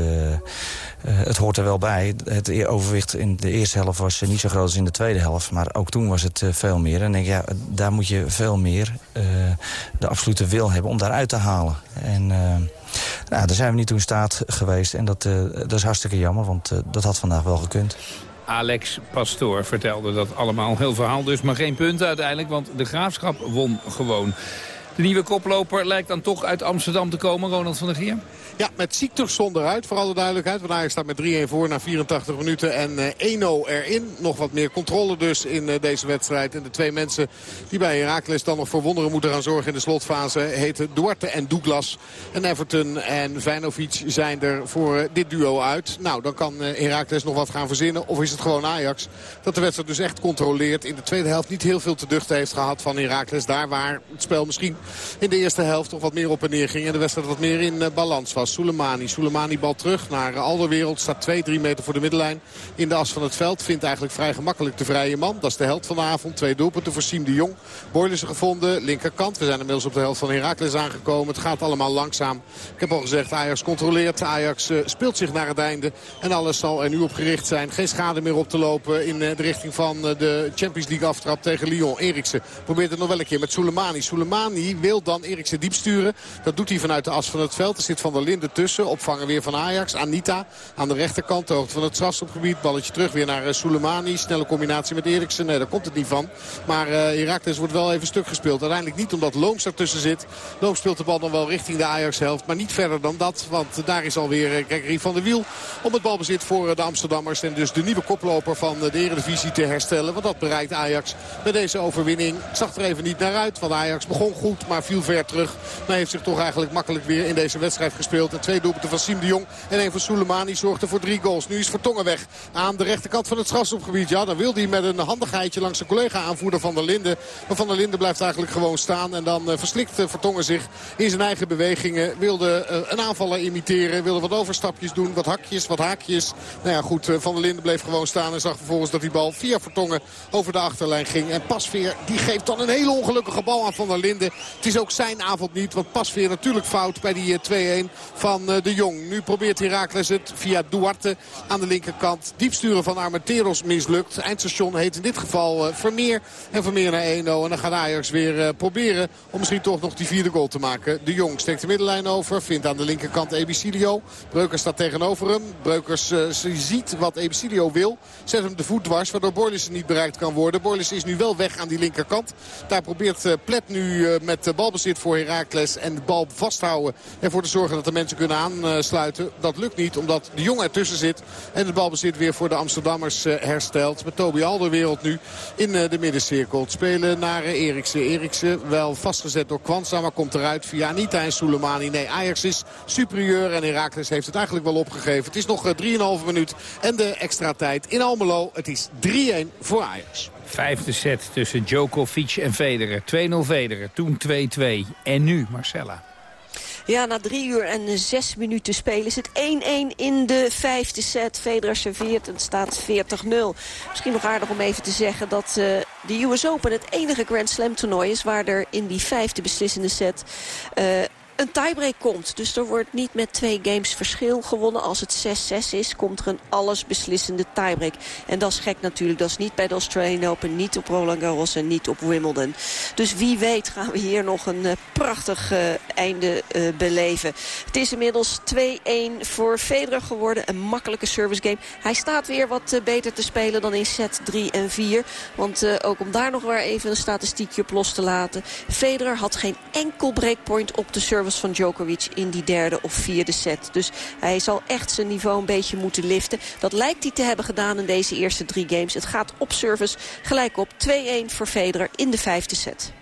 eh, het hoort er wel bij. Het overwicht in de eerste helft was niet zo groot als in de tweede helft. Maar ook toen was het eh, veel meer. En denk ja, daar moet je veel meer de absolute wil hebben om daaruit te halen. En nou, daar zijn we niet toe in staat geweest. En dat, dat is hartstikke jammer, want dat had vandaag wel gekund. Alex Pastoor vertelde dat allemaal. Heel verhaal dus, maar geen punten uiteindelijk, want de Graafschap won gewoon. De nieuwe koploper lijkt dan toch uit Amsterdam te komen, Ronald van der Gier? Ja, met Ziekterson eruit, voor alle duidelijkheid. Want Ajax staat met 3-1 voor na 84 minuten en uh, 1-0 erin. Nog wat meer controle dus in uh, deze wedstrijd. En de twee mensen die bij Heracles dan nog voor wonderen moeten gaan zorgen in de slotfase... heten Duarte en Douglas. En Everton en Vijnovic zijn er voor uh, dit duo uit. Nou, dan kan Heracles nog wat gaan verzinnen. Of is het gewoon Ajax dat de wedstrijd dus echt controleert. In de tweede helft niet heel veel te duchten heeft gehad van Heracles. Daar waar het spel misschien in de eerste helft nog wat meer op en neer ging. En de wedstrijd wat meer in balans was. Soleimani. Soleimani bal terug naar Alderwereld. Staat 2, 3 meter voor de middenlijn in de as van het veld. Vindt eigenlijk vrij gemakkelijk de vrije man. Dat is de held van de avond. Twee doelpunten voor Siem de Jong. Boylissen gevonden. Linkerkant. We zijn inmiddels op de helft van Heracles aangekomen. Het gaat allemaal langzaam. Ik heb al gezegd, Ajax controleert. Ajax uh, speelt zich naar het einde. En alles zal er nu op gericht zijn. Geen schade meer op te lopen in de richting van de Champions League aftrap tegen Lyon. Eriksen probeert het nog wel een keer met Soleimani. Soleimani wil dan Eriksen diep sturen. Dat doet hij vanuit de as van het veld. Er zit Van der Linden tussen. Opvangen weer van Ajax. Anita aan de rechterkant. De hoogte van het strafschopgebied. Balletje terug weer naar uh, Soleimani. Snelle combinatie met Eriksen. Nee, daar komt het niet van. Maar uh, wordt wel even stuk gespeeld. Uiteindelijk niet omdat Looms ertussen zit. Looms speelt de bal dan wel richting de Ajax-helft. Maar niet verder dan dat. Want daar is alweer uh, Gregory van der Wiel. Om het balbezit voor de Amsterdammers. En dus de nieuwe koploper van de Eredivisie te herstellen. Want dat bereikt Ajax met deze overwinning. Zag er even niet naar uit. Want Ajax begon goed. Maar viel ver terug. Maar heeft zich toch eigenlijk makkelijk weer in deze wedstrijd gespeeld. En twee doelpunten van Siem de Jong. En een van Soleimani zorgde voor drie goals. Nu is Vertongen weg aan de rechterkant van het strafschopgebied. Ja, dan wil hij met een handigheidje langs zijn collega aanvoerder Van der Linden. Maar Van der Linden blijft eigenlijk gewoon staan. En dan uh, verslikt uh, Vertongen zich in zijn eigen bewegingen. Wilde uh, een aanvaller imiteren. Wilde wat overstapjes doen. Wat hakjes, wat haakjes. Nou ja, goed. Van der Linden bleef gewoon staan. En zag vervolgens dat die bal via Vertongen over de achterlijn ging. En Pasveer, die geeft dan een hele ongelukkige bal aan Van der Linden. Het is ook zijn avond niet. Want Pasveer natuurlijk fout bij die 2-1 van de Jong. Nu probeert Herakles het via Duarte aan de linkerkant. Diepsturen van Armenteros mislukt. Eindstation heet in dit geval uh, Vermeer. En Vermeer naar 1-0. En dan gaat Ajax weer proberen om misschien toch nog die vierde goal te maken. De Jong steekt de middenlijn over. Vindt aan de linkerkant Ebicilio. Breukers staat tegenover hem. Breukers ziet wat Ebicilio wil. Zet hem de voet dwars waardoor Borlissen niet bereikt kan worden. Borlissen is nu wel weg aan die linkerkant. Daar probeert Plet nu met balbezit voor Herakles en de bal vasthouden. En ervoor te zorgen dat de mensen kunnen aansluiten. Dat lukt niet omdat de jongen ertussen zit. En het balbezit weer voor de Amsterdammers herstelt. Met Toby Alderwereld nu in de middencirkel. Het spelen naar Eriksen. Eriksen wel vastgezet door Kwanza. Maar komt eruit via Anita en Soleimani. Nee, Ajax is superieur. En Herakles heeft het eigenlijk wel opgegeven. Het is nog 3,5 minuut. En de extra tijd in Almelo. Het is 3-1 voor Ajax. Vijfde set tussen Djokovic en Federer. 2-0 Federer, toen 2-2. En nu Marcella. Ja, na drie uur en zes minuten spelen is het 1-1 in de vijfde set. Federer serveert en staat 40-0. Misschien nog aardig om even te zeggen dat uh, de US Open het enige Grand Slam toernooi is... waar er in die vijfde beslissende set... Uh, een tiebreak komt. Dus er wordt niet met twee games verschil gewonnen. Als het 6-6 is, komt er een allesbeslissende tiebreak. En dat is gek natuurlijk. Dat is niet bij de Australian Open, niet op Roland Garros en niet op Wimbledon. Dus wie weet gaan we hier nog een uh, prachtig uh, einde uh, beleven. Het is inmiddels 2-1 voor Federer geworden. Een makkelijke service game. Hij staat weer wat beter te spelen dan in set 3 en 4. Want ook om daar nog weer even een statistiekje op los te laten. Federer had geen enkel breakpoint op de service van Djokovic in die derde of vierde set. Dus hij zal echt zijn niveau een beetje moeten liften. Dat lijkt hij te hebben gedaan in deze eerste drie games. Het gaat op service gelijk op 2-1 voor Federer in de vijfde set.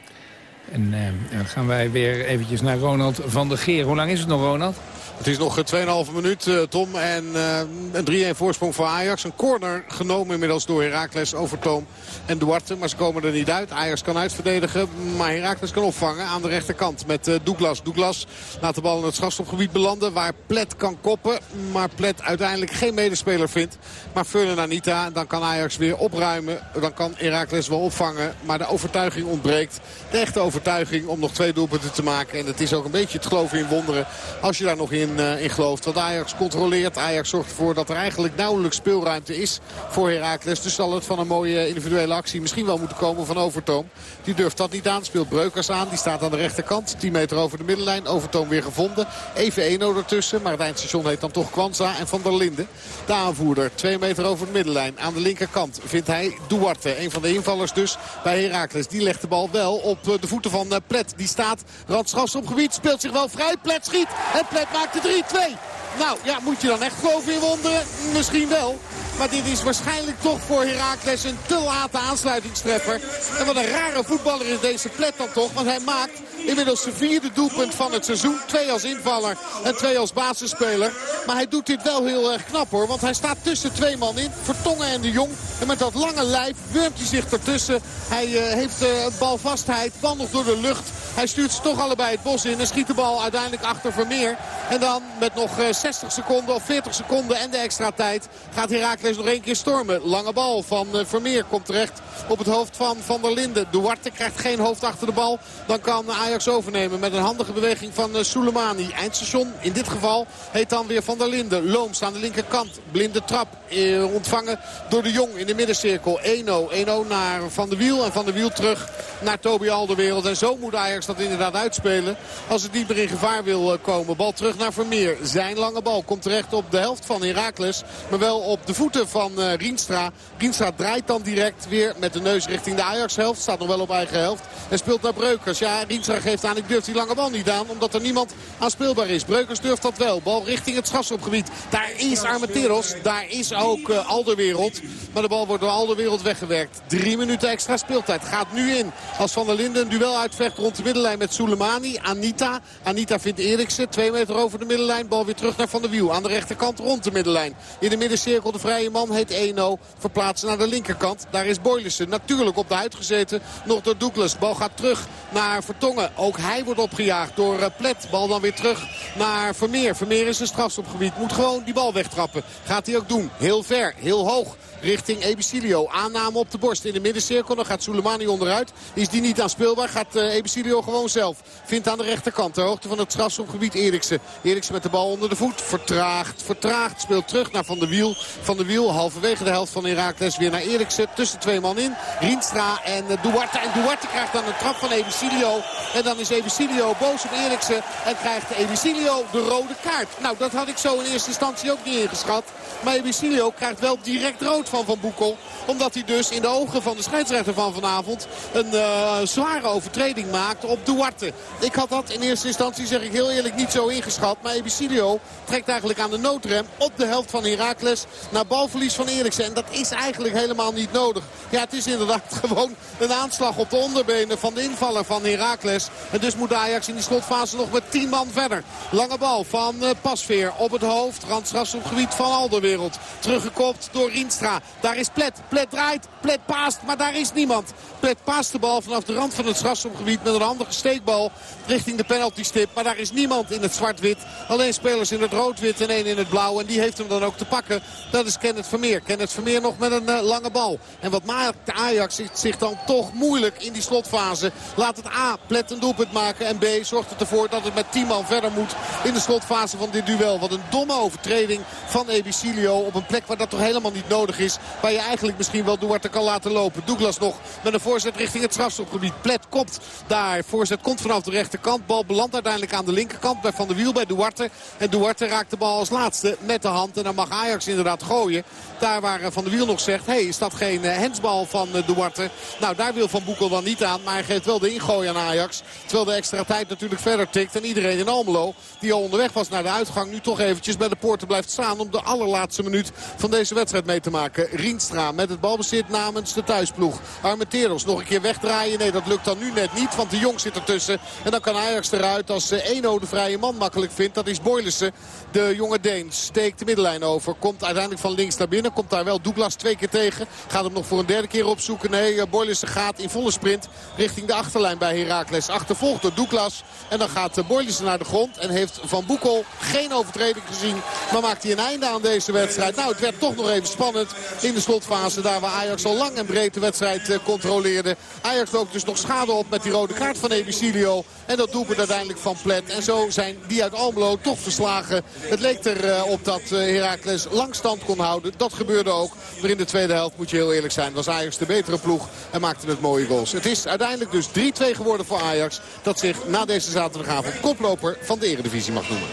En uh, dan gaan wij weer eventjes naar Ronald van der Geer. Hoe lang is het nog, Ronald? Het is nog 2,5 minuut, uh, Tom. En uh, een 3-1 voorsprong voor Ajax. Een corner genomen inmiddels door Heracles, Overtoom en Duarte. Maar ze komen er niet uit. Ajax kan uitverdedigen, maar Heracles kan opvangen aan de rechterkant met Douglas. Douglas laat de bal in het strafstopgebied belanden waar Plet kan koppen. Maar Plet uiteindelijk geen medespeler vindt. Maar Furlan Anita, dan kan Ajax weer opruimen. Dan kan Heracles wel opvangen. Maar de overtuiging ontbreekt. De echte overtuiging om nog twee doelpunten te maken. En het is ook een beetje het geloven in wonderen als je daar nog in, uh, in gelooft. Want Ajax controleert. Ajax zorgt ervoor dat er eigenlijk nauwelijks speelruimte is voor Heracles. Dus zal het van een mooie individuele actie misschien wel moeten komen van Overtoom. Die durft dat niet aan. Speelt Breukers aan. Die staat aan de rechterkant. 10 meter over de middenlijn. Overtoom weer gevonden. Even Eno ertussen. Maar het eindstation heet dan toch Kwanza en Van der Linden. De aanvoerder. 2 meter over de middenlijn. Aan de linkerkant vindt hij Duarte. Een van de invallers dus bij Heracles. Die legt de bal wel op de voeten van Plet. Die staat randschafs op gebied. Speelt zich wel vrij. Plet schiet. En Plet maakt de 3-2. Nou, ja, moet je dan echt geloven in wonderen? Misschien wel. Maar dit is waarschijnlijk toch voor Heracles een te late aansluitingstreffer. En wat een rare voetballer is deze Plet dan toch. Want hij maakt inmiddels zijn vierde doelpunt van het seizoen. Twee als invaller en twee als basisspeler. Maar hij doet dit wel heel erg knap hoor. Want hij staat tussen twee man in. Vertongen en de Jong. En met dat lange lijf wurmt hij zich ertussen. Hij uh, heeft uh, balvastheid. Bal nog door de lucht. Hij stuurt ze toch allebei het bos in. En schiet de bal uiteindelijk achter Vermeer. En dan met nog uh, 60 seconden of 40 seconden en de extra tijd gaat Heracles nog één keer stormen. Lange bal van Vermeer komt terecht op het hoofd van Van der Linden. Duarte krijgt geen hoofd achter de bal. Dan kan Ajax overnemen met een handige beweging van Soleimani. Eindstation in dit geval heet dan weer Van der Linden. Looms aan de linkerkant. Blinde trap eh, ontvangen door de Jong in de middencirkel. 1-0. 1-0 naar Van der Wiel. En Van der Wiel terug naar Toby Alderwereld. En zo moet Ajax dat inderdaad uitspelen. Als het niet meer in gevaar wil komen. Bal terug naar Vermeer. Zijn lange bal komt terecht op de helft van Heracles. Maar wel op de voeten van Rienstra. Rienstra draait dan direct weer met de neus richting de Ajax-helft. Staat nog wel op eigen helft. En speelt naar Breukers. Ja, Rienstra geeft aan. Ik durf die lange bal niet aan. Omdat er niemand aan speelbaar is. Breukers durft dat wel. Bal richting het strafschopgebied. Daar is Armenteros. Daar is ook uh, Alderwereld. Maar de bal wordt door Alderwereld weggewerkt. Drie minuten extra speeltijd. Gaat nu in. Als Van der Linden een duel uitvecht rond de middenlijn met Soleimani. Anita. Anita vindt Eriksen. Twee meter over de middenlijn. Bal weer terug naar Van der Wiel. Aan de rechterkant rond de middenlijn. In de middencirkel de vrije man heet Eno. Verplaatsen naar de linkerkant. Daar is Natuurlijk op de huid gezeten. Nog door Douglas. Bal gaat terug naar Vertongen. Ook hij wordt opgejaagd door uh, Plet. Bal dan weer terug naar Vermeer. Vermeer is een strafstopgebied. Moet gewoon die bal wegtrappen. Gaat hij ook doen. Heel ver. Heel hoog richting Ebicilio. Aanname op de borst in de middencirkel. Dan gaat Soleimani onderuit. Is die niet aanspeelbaar. Gaat uh, Ebicilio gewoon zelf. Vindt aan de rechterkant. Ter hoogte van het strafschopgebied Eriksen. Eriksen met de bal onder de voet. Vertraagt. Vertraagt. Speelt terug naar Van der Wiel. Van der Wiel halverwege de helft van Herakles. Weer naar Eriksen. Tussen twee man in. Rienstra en uh, Duarte. En Duarte krijgt dan een trap van Ebicilio. En dan is Ebicilio boos op Eriksen. En krijgt Ebicilio de rode kaart. Nou, dat had ik zo in eerste instantie ook niet ingeschat. Maar Ebicilio krijgt wel direct rood van Van Boekel. Omdat hij dus in de ogen van de scheidsrechter van vanavond een uh, zware overtreding maakt op Duarte. Ik had dat in eerste instantie, zeg ik heel eerlijk, niet zo ingeschat. Maar Ebicilio trekt eigenlijk aan de noodrem op de helft van Heracles naar balverlies van Eriksen. En dat is eigenlijk helemaal niet nodig. Ja, het is inderdaad gewoon een aanslag op de onderbenen van de invaller van Heracles. En dus moet Ajax in die slotfase nog met 10 man verder. Lange bal van uh, Pasveer op het hoofd. Randstrafschopgebied van Alderwereld. Teruggekopt door Rienstra. Daar is Plet. Plet draait. Plet paast. Maar daar is niemand. Plet paast de bal vanaf de rand van het strafschopgebied met een handige steekbal richting de penaltystip. Maar daar is niemand in het zwart-wit. Alleen spelers in het rood-wit en één in het blauw. En die heeft hem dan ook te pakken. Dat is Kenneth Vermeer. Kenneth Vermeer nog met een uh, lange bal. En wat maakt Ajax zich dan toch moeilijk in die slotfase. Laat het A, Plet een doelpunt maken. En B, zorgt het ervoor dat het met 10 man verder moet in de slotfase van dit duel. Wat een domme overtreding van Ebicilio op een plek waar dat toch helemaal niet nodig is. Waar je eigenlijk misschien wel Duarte kan laten lopen. Douglas nog met een voorzet richting het strafstopgebied. Plet kopt daar. Voorzet komt vanaf de rechterkant. Bal belandt uiteindelijk aan de linkerkant bij Van der Wiel bij Duarte. En Duarte raakt de bal als laatste met de hand. En dan mag Ajax inderdaad gooien. Daar waar Van der Wiel nog zegt, hey, is dat geen hensbal van Duarte? Nou, daar wil Van Boekel dan niet aan. Maar hij geeft wel de ingooi aan Ajax. Terwijl de extra tijd natuurlijk verder tikt. En iedereen in Almelo, die al onderweg was naar de uitgang... nu toch eventjes bij de poorten blijft staan... om de allerlaatste minuut van deze wedstrijd mee te maken. Rienstra met het balbezit namens de thuisploeg. Armenteros nog een keer wegdraaien. Nee, dat lukt dan nu net niet, want de Jong zit ertussen. En dan kan Ajax eruit als Eno de vrije man makkelijk vindt. Dat is Boylissen. De jonge Deen steekt de middenlijn over. Komt uiteindelijk van links naar binnen. Komt daar wel Douglas twee keer tegen. Gaat hem nog voor een derde keer opzoeken. Nee, Boylissen gaat in volle sprint richting de achterlijn bij Heracles. Achtervolgd door Douglas. En dan gaat Boylissen naar de grond. En heeft Van Boekel geen overtreding gezien. Maar maakt hij een einde aan deze wedstrijd. Nou, het werd toch nog even spannend in de slotfase. Daar waar Ajax al lang en breed de wedstrijd eh, controleerde. Ajax loopt dus nog schade op met die rode kaart van Ebicilio. En dat doelpunt uiteindelijk van Plet. En zo zijn die uit Almelo toch verslagen. Het leek erop dat eh, Heracles lang stand kon houden. Dat gebeurde ook. Maar in de tweede helft, moet je heel eerlijk zijn, was Ajax de betere ploeg. En maakte het mooie goals. Het is uiteindelijk dus 3-2 geworden voor Ajax. Dat zich na deze zaterdagavond koploper van de Eredivisie mag noemen.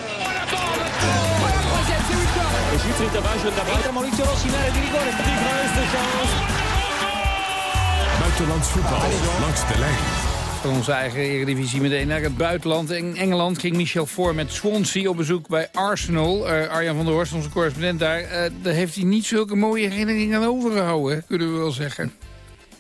Buitenlands voetbal langs de lijn. Van onze eigen Eredivisie meteen naar het buitenland. In Engeland ging Michel Voor met Swansea op bezoek bij Arsenal. Uh, Arjan van der Horst, onze correspondent daar. Uh, daar heeft hij niet zulke mooie herinneringen aan overgehouden, kunnen we wel zeggen.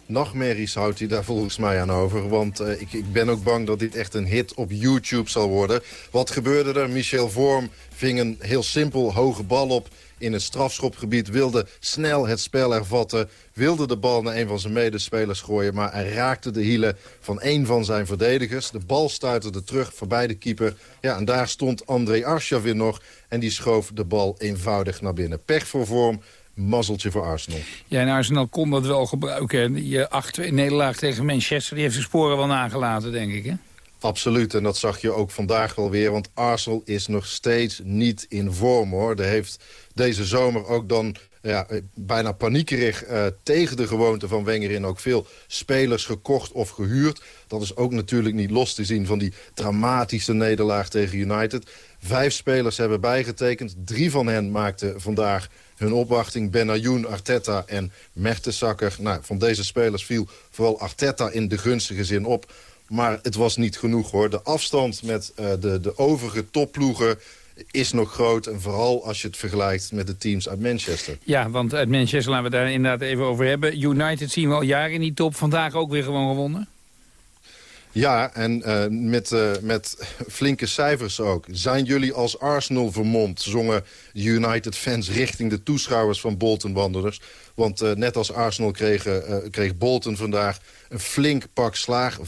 Nachtmerries houdt hij daar volgens mij aan over. Want uh, ik, ik, ben ook bang dat dit echt een hit op YouTube zal worden. Wat gebeurde er? Michel Vorm ving een heel simpel hoge bal op in het strafschopgebied. Wilde snel het spel hervatten. Wilde de bal naar een van zijn medespelers gooien. Maar hij raakte de hielen van een van zijn verdedigers. De bal stuiterde terug voorbij de keeper. Ja, en daar stond André Arshavin nog. En die schoof de bal eenvoudig naar binnen. Pech voor vorm mazzeltje voor Arsenal. Ja, en Arsenal kon dat wel gebruiken. Die 8-2 nederlaag tegen Manchester, die heeft zijn sporen wel nagelaten, denk ik, hè? Absoluut, en dat zag je ook vandaag wel weer. Want Arsenal is nog steeds niet in vorm, hoor. Er heeft deze zomer ook dan ja, bijna paniekerig uh, tegen de gewoonte van Wenger in ook veel spelers gekocht of gehuurd. Dat is ook natuurlijk niet los te zien van die dramatische nederlaag tegen United. Vijf spelers hebben bijgetekend. Drie van hen maakten vandaag hun opwachting. Benayoun, Arteta en Mertesacker. Nou, van deze spelers viel vooral Arteta in de gunstige zin op. Maar het was niet genoeg hoor. De afstand met uh, de, de overige topploegen is nog groot. En vooral als je het vergelijkt met de teams uit Manchester. Ja, want uit Manchester laten we daar inderdaad even over hebben. United zien we al jaren in die top. Vandaag ook weer gewoon gewonnen. Ja, en uh, met, uh, met flinke cijfers ook. Zijn jullie als Arsenal vermomd, zongen United-fans richting de toeschouwers van Bolton Wanderers. Want uh, net als Arsenal kregen, kreeg Bolton vandaag een flink pak slaag.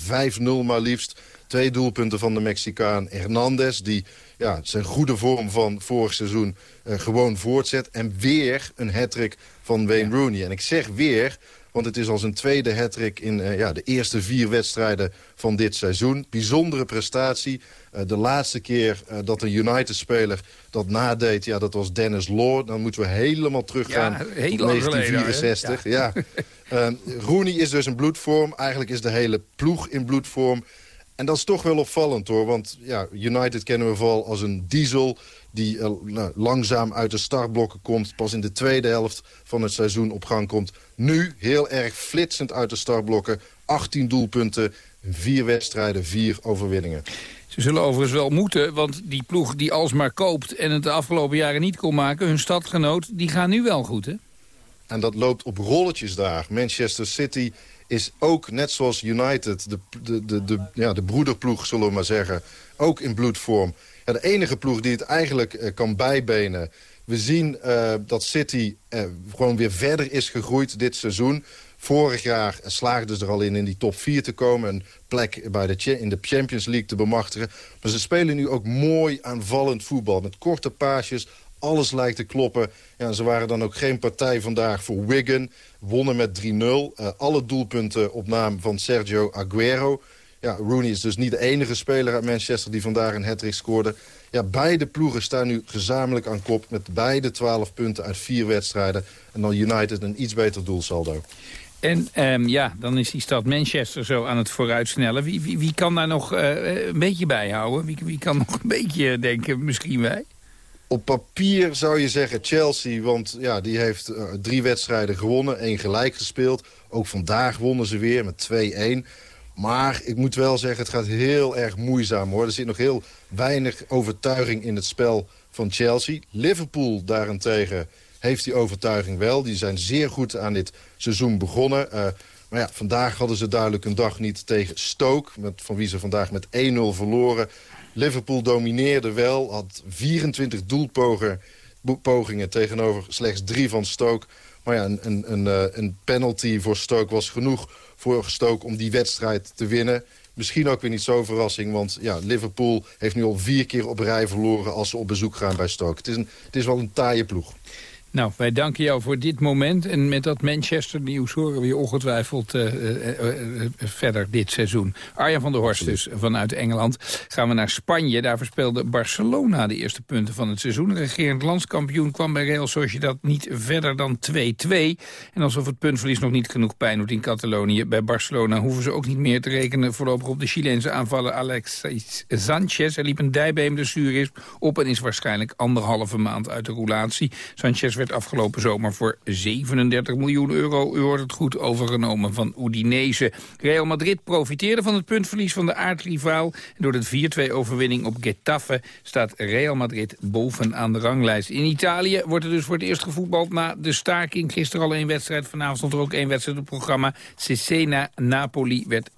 5-0 maar liefst. Twee doelpunten van de Mexicaan Hernandez... die ja, zijn goede vorm van vorig seizoen gewoon voortzet. En weer een hattrick van Wayne Rooney. En ik zeg weer, want het is al zijn tweede hattrick in uh, ja, de eerste vier wedstrijden van dit seizoen. Bijzondere prestatie. Uh, de laatste keer uh, dat een United-speler dat nadeed, ja, dat was Dennis Law. Dan moeten we helemaal teruggaan ja, heel tot 1964. Geleden, ja. ja. Rooney is dus in bloedvorm. Eigenlijk is de hele ploeg in bloedvorm. En dat is toch wel opvallend hoor. Want ja, United kennen we vooral als een diesel die uh, nou, langzaam uit de startblokken komt. Pas in de tweede helft van het seizoen op gang komt. Nu heel erg flitsend uit de startblokken. 18 doelpunten, vier wedstrijden, vier overwinningen. Ze zullen overigens wel moeten, want die ploeg die alsmaar koopt... en het de afgelopen jaren niet kon maken, hun stadgenoot, die gaan nu wel goed, hè? En dat loopt op rolletjes daar. Manchester City is ook, net zoals United, de, de, de, ja, de broederploeg, zullen we maar zeggen... ook in bloedvorm. Ja, de enige ploeg die het eigenlijk uh, kan bijbenen... We zien uh, dat City uh, gewoon weer verder is gegroeid dit seizoen. Vorig jaar slaagden ze er al in in die top 4 te komen. Een plek bij de, in de Champions League te bemachtigen. Maar ze spelen nu ook mooi aanvallend voetbal. Met korte paasjes, alles lijkt te kloppen. Ja, ze waren dan ook geen partij vandaag voor Wigan. Wonnen met 3-0. Uh, alle doelpunten op naam van Sergio Aguero. Ja, Rooney is dus niet de enige speler uit Manchester die vandaag een hat scoorde. Ja, beide ploegen staan nu gezamenlijk aan kop met beide 12 punten uit vier wedstrijden. En dan United een iets beter doelsaldo. En um, ja, dan is die stad Manchester zo aan het vooruitsnellen. Wie, wie, wie kan daar nog uh, een beetje bijhouden? Wie, wie kan nog een beetje denken, misschien wij? Op papier zou je zeggen Chelsea, want ja, die heeft uh, drie wedstrijden gewonnen. één gelijk gespeeld. Ook vandaag wonnen ze weer met 2-1. Maar ik moet wel zeggen, het gaat heel erg moeizaam hoor. Er zit nog heel weinig overtuiging in het spel van Chelsea. Liverpool daarentegen heeft die overtuiging wel. Die zijn zeer goed aan dit seizoen begonnen. Uh, maar ja, vandaag hadden ze duidelijk een dag niet tegen Stoke... Met, van wie ze vandaag met 1-0 verloren. Liverpool domineerde wel, had 24 doelpogingen tegenover slechts drie van Stoke. Maar ja, een, een, eh, een penalty voor Stoke was genoeg voor Stoke om die wedstrijd te winnen. Misschien ook weer niet zo'n verrassing, want ja, Liverpool heeft nu al vier keer op rij verloren als ze op bezoek gaan bij Stoke. Het is, een, het is wel een taaie ploeg. Nou, wij danken jou voor dit moment. En met dat Manchester nieuws horen we je ongetwijfeld uh, uh, uh, verder dit seizoen. Arjan van der Horst dus vanuit Engeland. Gaan we naar Spanje. Daar verspeelde Barcelona de eerste punten van het seizoen. De regerend landskampioen kwam bij Real Sociedad niet verder dan 2-2. En alsof het puntverlies nog niet genoeg pijn doet in Catalonië. Bij Barcelona hoeven ze ook niet meer te rekenen voorlopig op de Chileense aanvaller Alex Sanchez. Hij liep een dijbeenblessure op en is waarschijnlijk anderhalve maand uit de roulatie. Sanchez werd afgelopen zomer voor 37 miljoen euro, u hoort het goed, overgenomen van Udinese. Real Madrid profiteerde van het puntverlies van de aardrivaal. En door de 4-2 overwinning op Getafe staat Real Madrid bovenaan de ranglijst. In Italië wordt er dus voor het eerst gevoetbald na de staking. Gisteren al één wedstrijd, vanavond stond er ook één wedstrijd op het programma. Cesena-Napoli werd 1-3-3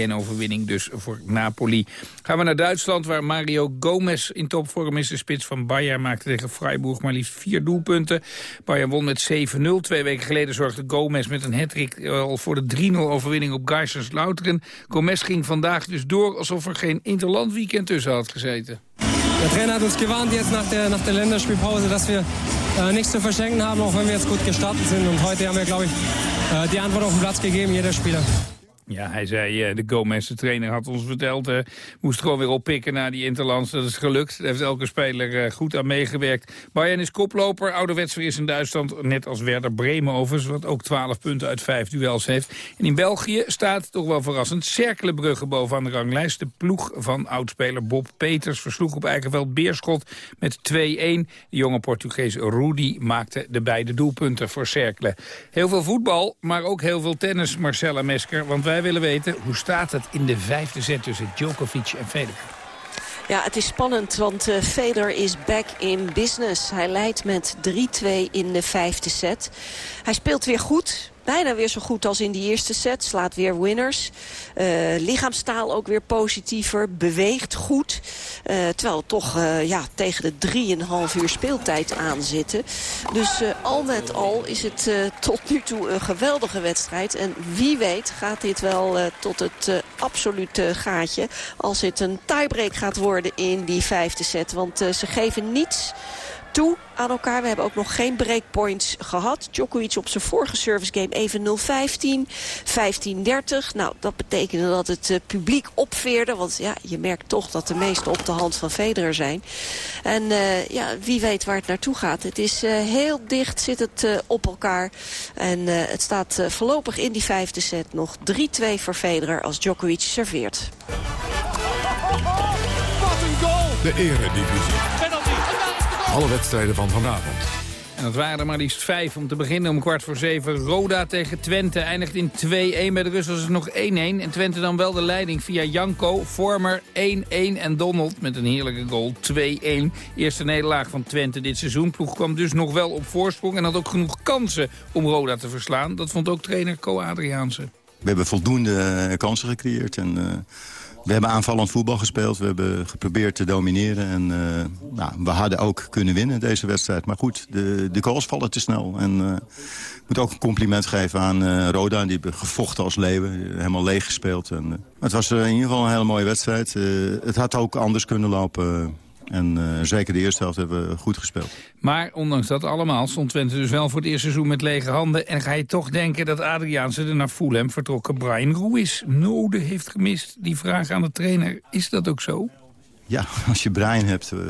en overwinning dus voor Napoli. Gaan we naar Duitsland, waar Mario Gomez in topvorm is. De spits van Bayern maakte tegen Freiburg maar liefst vier doelpunten punten. Bayern won met 7-0. Twee weken geleden zorgde Gomez met een hattrick al voor de 3-0 overwinning op Geisers-Lauteren. Gomez ging vandaag dus door alsof er geen interlandweekend tussen had gezeten. De trainer hat uns gewarnt jetzt nach der Länderspielpause, dass wir äh, nichts zu verschenken haben, auch wenn wir jetzt gut gestartet sind. Und heute haben wir, glaube ich, äh, die Antwort auf den Platz gegeben, jeder Spieler. Ja, hij zei, uh, de Gomez, de trainer, had ons verteld... Uh, moest gewoon weer oppikken naar die Interlands. Dat is gelukt. Daar heeft elke speler uh, goed aan meegewerkt. Bayern is koploper, ouderwets weer is in Duitsland... net als Werder Bremen overigens, wat ook 12 punten uit 5 duels heeft. En in België staat, toch wel verrassend... Cerkelenbrugge bovenaan de ranglijst. De ploeg van oudspeler Bob Peters versloeg op Eikenveld Beerschot met 2-1. De jonge Portugees Rudy maakte de beide doelpunten voor Cerkelen. Heel veel voetbal, maar ook heel veel tennis, Marcella Mesker. Want wij willen weten, hoe staat het in de vijfde set tussen Djokovic en Federer? Ja, het is spannend, want uh, is back in business. Hij leidt met 3-2 in de vijfde set. Hij speelt weer goed, bijna weer zo goed als in die eerste set. Slaat weer winners. Uh, lichaamstaal ook weer positiever. Beweegt goed. Uh, terwijl toch uh, ja, tegen de 3,5 uur speeltijd aanzitten. Dus al met al is het tot nu toe een geweldige wedstrijd. En wie weet gaat dit wel tot het absolute gaatje. Als het een tiebreak gaat worden in die vijfde set. Want ze geven niets toe aan elkaar. We hebben ook nog geen breakpoints gehad. Djokovic op zijn vorige service game even 0-15. 15-30. Nou, dat betekende dat het uh, publiek opveerde. Want ja, je merkt toch dat de meesten op de hand van Federer zijn. En uh, ja, wie weet waar het naartoe gaat. Het is uh, heel dicht, zit het op elkaar. En het staat voorlopig in die vijfde set nog 3-2 voor Federer als Djokovic serveert. Wat een goal! De eredivisie. Alle wedstrijden van vanavond. En dat waren er maar liefst vijf om te beginnen om kwart voor zeven. Roda tegen Twente eindigt in 2-1. Bij de rust was het nog 1-1. En Twente dan wel de leiding via Janko, Vormer 1-1 en Donald met een heerlijke goal 2-1. Eerste nederlaag van Twente dit seizoen. Ploeg kwam dus nog wel op voorsprong en had ook genoeg kansen om Roda te verslaan. Dat vond ook trainer Co Adriaanse. We hebben voldoende kansen gecreëerd en... Uh we hebben aanvallend voetbal gespeeld. We hebben geprobeerd te domineren. En uh, nou, we hadden ook kunnen winnen deze wedstrijd. Maar goed, de, de goals vallen te snel. En uh, ik moet ook een compliment geven aan uh, Roda. Die hebben gevochten als leeuwen. Helemaal leeg gespeeld. En, het was in ieder geval een hele mooie wedstrijd. het had ook anders kunnen lopen. En uh, zeker de eerste helft hebben we goed gespeeld. Maar ondanks dat allemaal stond Twente dus wel voor het eerste seizoen met lege handen. En ga je toch denken dat Adriaanse er naar Fulham vertrokken Brian Ruiz noden heeft gemist. Die vraag aan de trainer, is dat ook zo? Ja, als je Brian hebt, uh,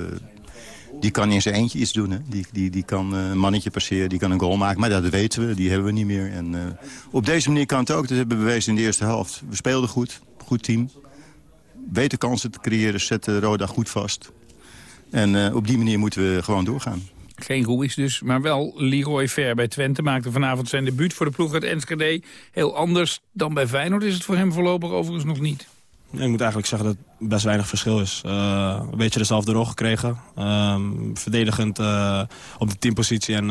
die kan in zijn eentje iets doen. Hè. Die, die, die kan uh, een mannetje passeren, die kan een goal maken. Maar dat weten we, die hebben we niet meer. En, uh, op deze manier kan het ook, dat hebben we bewezen in de eerste helft. We speelden goed, goed team. Weten kansen te creëren, zetten Roda goed vast. En uh, op die manier moeten we gewoon doorgaan. Geen Ruiz dus, maar wel Leroy Ver bij Twente maakte vanavond zijn debuut voor de ploeg uit Enschede. Heel anders dan bij Feyenoord is het voor hem voorlopig overigens nog niet. ik moet eigenlijk zeggen dat het best weinig verschil is. Uh, een beetje dezelfde rol gekregen. Uh, verdedigend uh, op de teampositie. En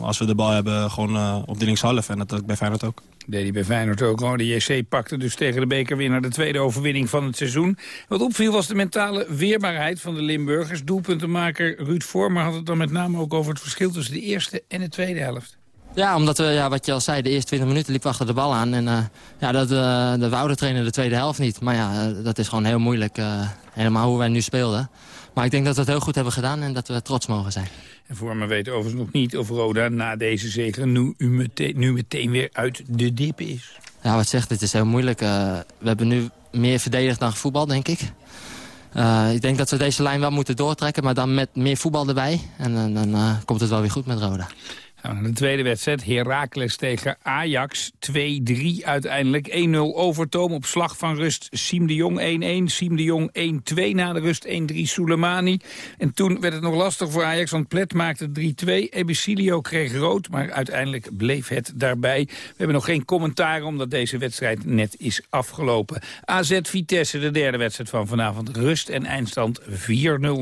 als we de bal hebben, gewoon op de linkshalf. En dat, dat bij Feyenoord ook. Deed hij bij Feyenoord ook. Oh, de JC pakte dus tegen de bekerwinnaar de tweede overwinning van het seizoen. Wat opviel was de mentale weerbaarheid van de Limburgers. Doelpuntenmaker Ruud Vormer had het dan met name ook over het verschil tussen de eerste en de tweede helft. Ja, omdat we, ja, wat je al zei, de eerste 20 minuten liepen achter de bal aan. En uh, ja, dat, uh, de wouden trainen de tweede helft niet. Maar ja, uh, dat is gewoon heel moeilijk. helemaal hoe wij nu speelden. Maar ik denk dat we het heel goed hebben gedaan en dat we trots mogen zijn. En voor me weten overigens nog niet of Roda na deze zege nu, meteen, nu meteen weer uit de dip is. Ja, wat zegt, het is heel moeilijk. we hebben nu meer verdedigd dan voetbal, denk ik. ik denk dat we deze lijn wel moeten doortrekken, maar dan met meer voetbal erbij. En dan komt het wel weer goed met Roda. De tweede wedstrijd, Heracles tegen Ajax. 2-3 uiteindelijk. 1-0 overtoom op slag van rust. Siem de Jong 1-1, Siem de Jong 1-2 na de rust 1-3 Soleimani. En toen werd het nog lastig voor Ajax, want Plet maakte 3-2. Ebicilio kreeg rood, maar uiteindelijk bleef het daarbij. We hebben nog geen commentaar omdat deze wedstrijd net is afgelopen. AZ Vitesse, de derde wedstrijd van vanavond. Rust en eindstand 4-0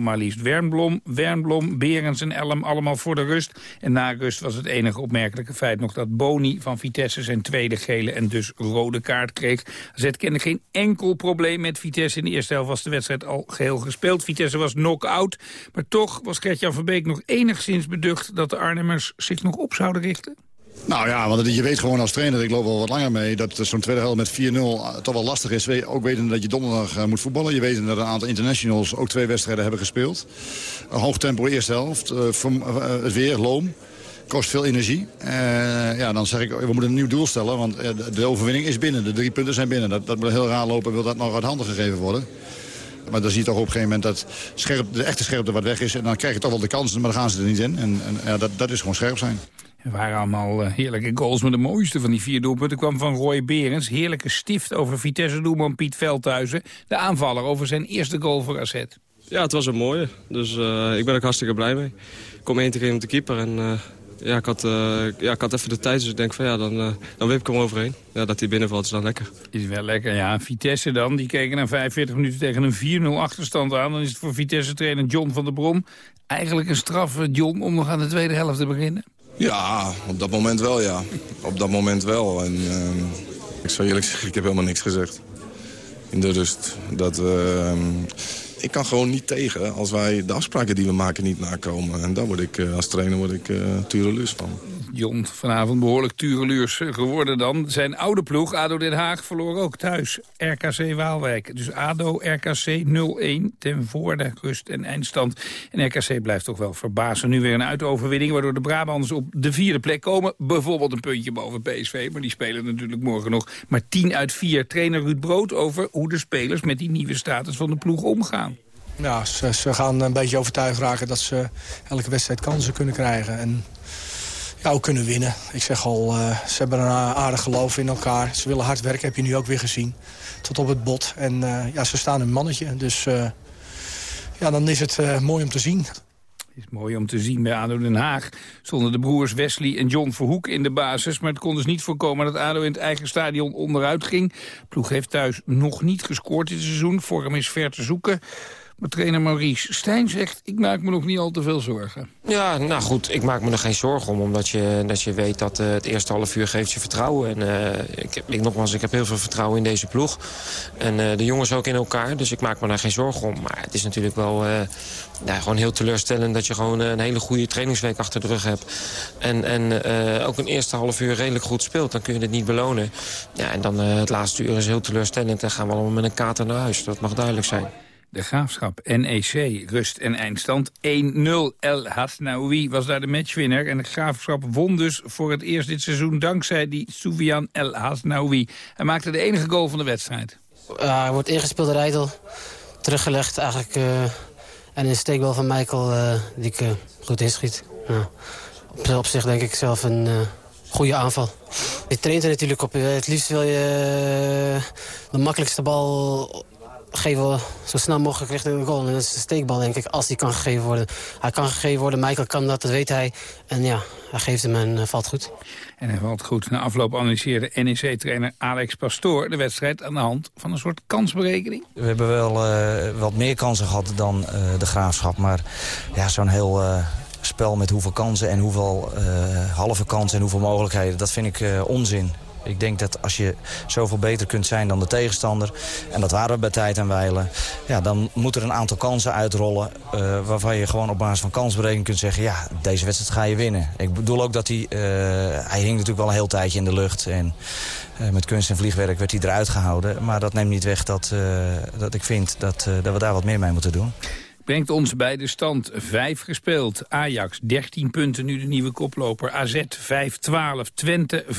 maar liefst. Wernblom, Wernblom, Berens en Elm allemaal voor de rust. En na rust was het enige opmerkelijke feit nog dat Boni van Vitesse zijn tweede gele en dus rode kaart kreeg. AZ kende geen enkel probleem met Vitesse. In de eerste helft was de wedstrijd al geheel gespeeld. Vitesse was knock-out. Maar toch was Gertjan Verbeek nog enigszins beducht dat de Arnhemmers zich nog op zouden richten. Nou ja, want je weet gewoon als trainer, ik loop wel wat langer mee... dat zo'n tweede helft met 4-0 toch wel lastig is. Ook weten dat je donderdag eh, moet voetballen. Je weet dat een aantal internationals ook twee wedstrijden hebben gespeeld. Een hoog tempo eerste helft. Uh, het weer, loom kost veel energie. Uh, ja, dan zeg ik, we moeten een nieuw doel stellen, want uh, de overwinning is binnen. De drie punten zijn binnen. Dat, dat moet heel raar lopen, wil dat nog uit handen gegeven worden. Maar dan zie je toch op een gegeven moment dat scherp, de echte scherpte wat weg is. En dan krijg je toch wel de kansen, maar dan gaan ze er niet in. En, en ja, dat, dat is gewoon scherp zijn. Er waren allemaal uh, heerlijke goals, maar de mooiste van die vier doelpunten kwam van Roy Berens. Heerlijke stift over Vitesse-doelman Piet Veldhuizen. De aanvaller over zijn eerste goal voor AZ. Ja, het was een mooie. Dus ik ben er hartstikke blij mee. Ik kom één te keer met de keeper en ja, ik had, uh, ja, ik had even de tijd, dus ik denk van ja, dan, uh, dan wip ik hem overheen. Ja, dat hij binnenvalt is dan lekker. Is wel lekker, ja. Vitesse dan, die keken na 45 minuten tegen een 4-0 achterstand aan. Dan is het voor Vitesse-trainer John van der Brom eigenlijk een straf, John, om nog aan de tweede helft te beginnen. Ja, op dat moment wel, ja. op dat moment wel. En uh, ik zou eerlijk zeggen, ik heb helemaal niks gezegd. In de rust. Dat... Ehm, ik kan gewoon niet tegen als wij de afspraken die we maken niet nakomen. En daar word ik eh, als trainer word ik uh, van. Jon vanavond behoorlijk tureluurs geworden dan. Zijn oude ploeg, ADO Den Haag, verloor ook thuis. RKC Waalwijk. Dus ADO, RKC 0-1 ten voorde, rust en eindstand. En RKC blijft toch wel verbazen. Nu weer een uitoverwinning, waardoor de Brabanders op de vierde plek komen. Bijvoorbeeld een puntje boven PSV, maar die spelen natuurlijk morgen nog. Maar 10 uit 4. Trainer Ruud Brood over hoe de spelers met die nieuwe status van de ploeg omgaan. Ja, ze, gaan een beetje overtuigd raken dat ze elke wedstrijd kansen kunnen krijgen. En kunnen winnen. Ik zeg al, uh, ze hebben een aardig geloof in elkaar. Ze willen hard werken, heb je nu ook weer gezien. Tot op het bot. En uh, ja, ze staan een mannetje. Dus uh, ja, dan is het mooi om te zien. Is mooi om te zien bij ADO Den Haag. Stonden de broers Wesley en John Verhoek in de basis. Maar het kon dus niet voorkomen dat ADO in het eigen stadion onderuit ging. Ploeg heeft thuis nog niet gescoord dit seizoen. Vorm is ver te zoeken. Maar trainer Maurice Stijn zegt, ik maak me nog niet al te veel zorgen. Ja, nou goed, ik maak me er geen zorgen om. Omdat je, dat je weet dat uh, het eerste half uur geeft je vertrouwen. En uh, ik, ik, nogmaals, ik heb heel veel vertrouwen in deze ploeg. En uh, de jongens ook in elkaar. Dus ik maak me daar geen zorgen om. Maar het is natuurlijk wel ja, gewoon heel teleurstellend... dat je gewoon een hele goede trainingsweek achter de rug hebt. En, en ook een eerste half uur redelijk goed speelt. Dan kun je het niet belonen. Ja, en dan het laatste uur is heel teleurstellend. En gaan we allemaal met een kater naar huis. Dat mag duidelijk zijn. De Graafschap, NEC, rust en eindstand 1-0. El Hasnaoui was daar de matchwinner. En de Graafschap won dus voor het eerst dit seizoen... dankzij die Soufiane El Hasnaoui. Hij maakte de enige goal van de wedstrijd. Hij wordt ingespeeld door Rijdel. Teruggelegd eigenlijk. Uh, en een steekbal van Michael uh, die ik goed inschiet. Op, op, zich denk ik zelf een goede aanval. Je traint er natuurlijk op. Het liefst wil je de makkelijkste bal geven we zo snel mogelijk richting de goal. En dat is de steekbal, denk ik, als die kan gegeven worden. Hij kan gegeven worden, Michael kan dat, dat weet hij. En ja, hij geeft hem en uh, valt goed. En hij valt goed. Na afloop analyseerde NEC-trainer Alex Pastoor de wedstrijd aan de hand van een soort kansberekening. We hebben wel uh, wat meer kansen gehad dan uh, de Graafschap. Maar ja, zo'n heel spel met hoeveel kansen en hoeveel halve kansen en hoeveel mogelijkheden, dat vind ik onzin. Ik denk dat als je zoveel beter kunt zijn dan de tegenstander... en dat waren we bij tijd en wijlen... Ja, dan moet er een aantal kansen uitrollen... Uh, waarvan je gewoon op basis van kansberekening kunt zeggen... ja, deze wedstrijd ga je winnen. Ik bedoel ook dat hij... Uh, hij hing natuurlijk wel een heel tijdje in de lucht... en uh, met kunst en vliegwerk werd hij eruit gehouden. Maar dat neemt niet weg dat, dat ik vind dat, dat we daar wat meer mee moeten doen brengt ons bij de stand 5 gespeeld. Ajax 13 punten, nu de nieuwe koploper. AZ 5-12, Twente 5-12,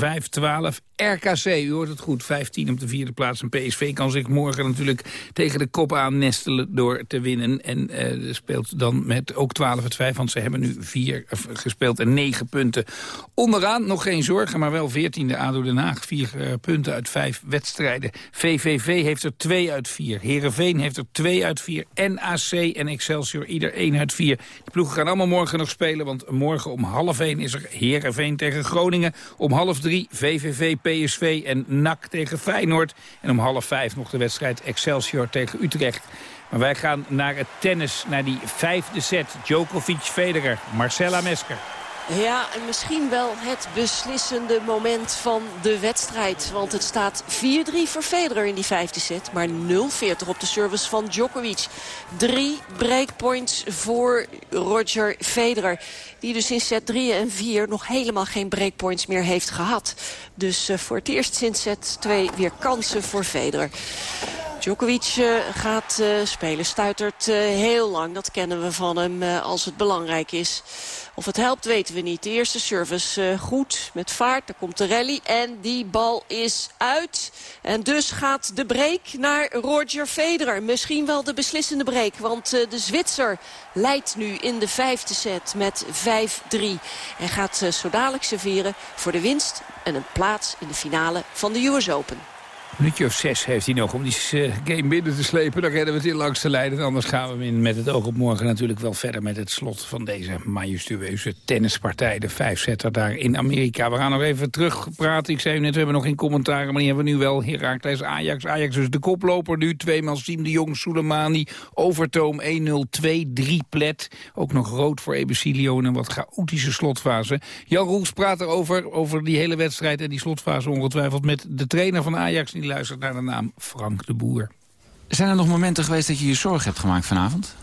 RKC, u hoort het goed, 15 op de vierde plaats. En PSV kan zich morgen natuurlijk tegen de kop aan nestelen door te winnen. En uh, speelt dan met ook 12 het 5, want ze hebben nu 4 uh, gespeeld en 9 punten. Onderaan nog geen zorgen, maar wel 14e ADO Den Haag. 4 uh, punten uit 5 wedstrijden. VVV heeft er 2 uit 4. Heerenveen heeft er 2 uit 4. NAC en Excelsior ieder 1 uit 4. De ploegen gaan allemaal morgen nog spelen, want morgen om half 1 is er Heerenveen tegen Groningen. Om half 3 VVV PSV en NAC tegen Feyenoord. En om half vijf nog de wedstrijd Excelsior tegen Utrecht. Maar wij gaan naar het tennis, naar die vijfde set. Djokovic, Federer, Marcella Mesker. Ja, en misschien wel het beslissende moment van de wedstrijd. Want het staat 4-3 voor Federer in die vijfde set. Maar 0-40 op de service van Djokovic. Drie breakpoints voor Roger Federer. Die dus in set 3 en 4 nog helemaal geen breakpoints meer heeft gehad. Dus uh, voor het eerst sinds set 2 weer kansen voor Federer. Djokovic uh, gaat uh, spelen, stuitert heel lang. Dat kennen we van hem als het belangrijk is. Of het helpt weten we niet. De eerste service uh, goed met vaart. Daar komt de rally en die bal is uit. En dus gaat de break naar Roger Federer. Misschien wel de beslissende break. Want uh, de Zwitser leidt nu in de vijfde set met 5-3. En gaat uh, zo dadelijk serveren voor de winst en een plaats in de finale van de US Open. Minuutje of zes heeft hij nog om die uh, game binnen te slepen. Dan redden we het in langs de lijden. Anders gaan we in met het oog op morgen natuurlijk wel verder... met het slot van deze majestueuze tennispartij. De vijfzetter daar in Amerika. We gaan nog even terugpraten. Ik zei net, we hebben nog geen commentaren... maar die hebben we nu wel. Herakles Ajax. Ajax is de koploper nu. Tweemaal Siem de Jong, Soleimani, Overtoom 1-0, 2-3 plet. Ook nog rood voor Ebesilio en een wat chaotische slotfase. Jan Roels praat erover, over die hele wedstrijd... en die slotfase ongetwijfeld met de trainer van Ajax... die luistert naar de naam Frank de Boer. Zijn er nog momenten geweest dat je je zorgen hebt gemaakt vanavond?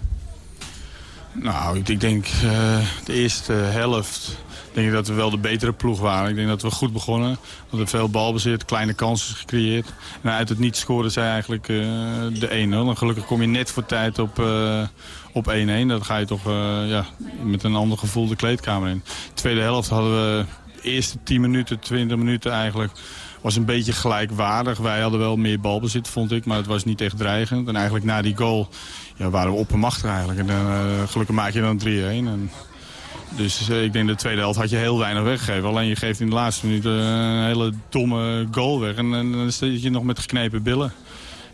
Nou, ik denk uh, de eerste helft denk ik dat we wel de betere ploeg waren. Ik denk dat we goed begonnen. We veel balbezit, kleine kansen gecreëerd. En uit het niet scoren zij eigenlijk uh, de 1-0. En gelukkig kom je net voor tijd op, uh, op 1-1. Dan ga je toch ja, met een ander gevoel de kleedkamer in. De tweede helft hadden we de eerste 10 minuten, 20 minuten eigenlijk was een beetje gelijkwaardig. Wij hadden wel meer balbezit, vond ik, maar het was niet echt dreigend. En eigenlijk na die goal ja, waren we oppermachtig eigenlijk. En uh, gelukkig maak je dan 3-1. En dus uh, ik denk de tweede helft had je heel weinig weggegeven. Alleen je geeft in de laatste minuut een hele domme goal weg. En, dan zit je nog met geknepen billen.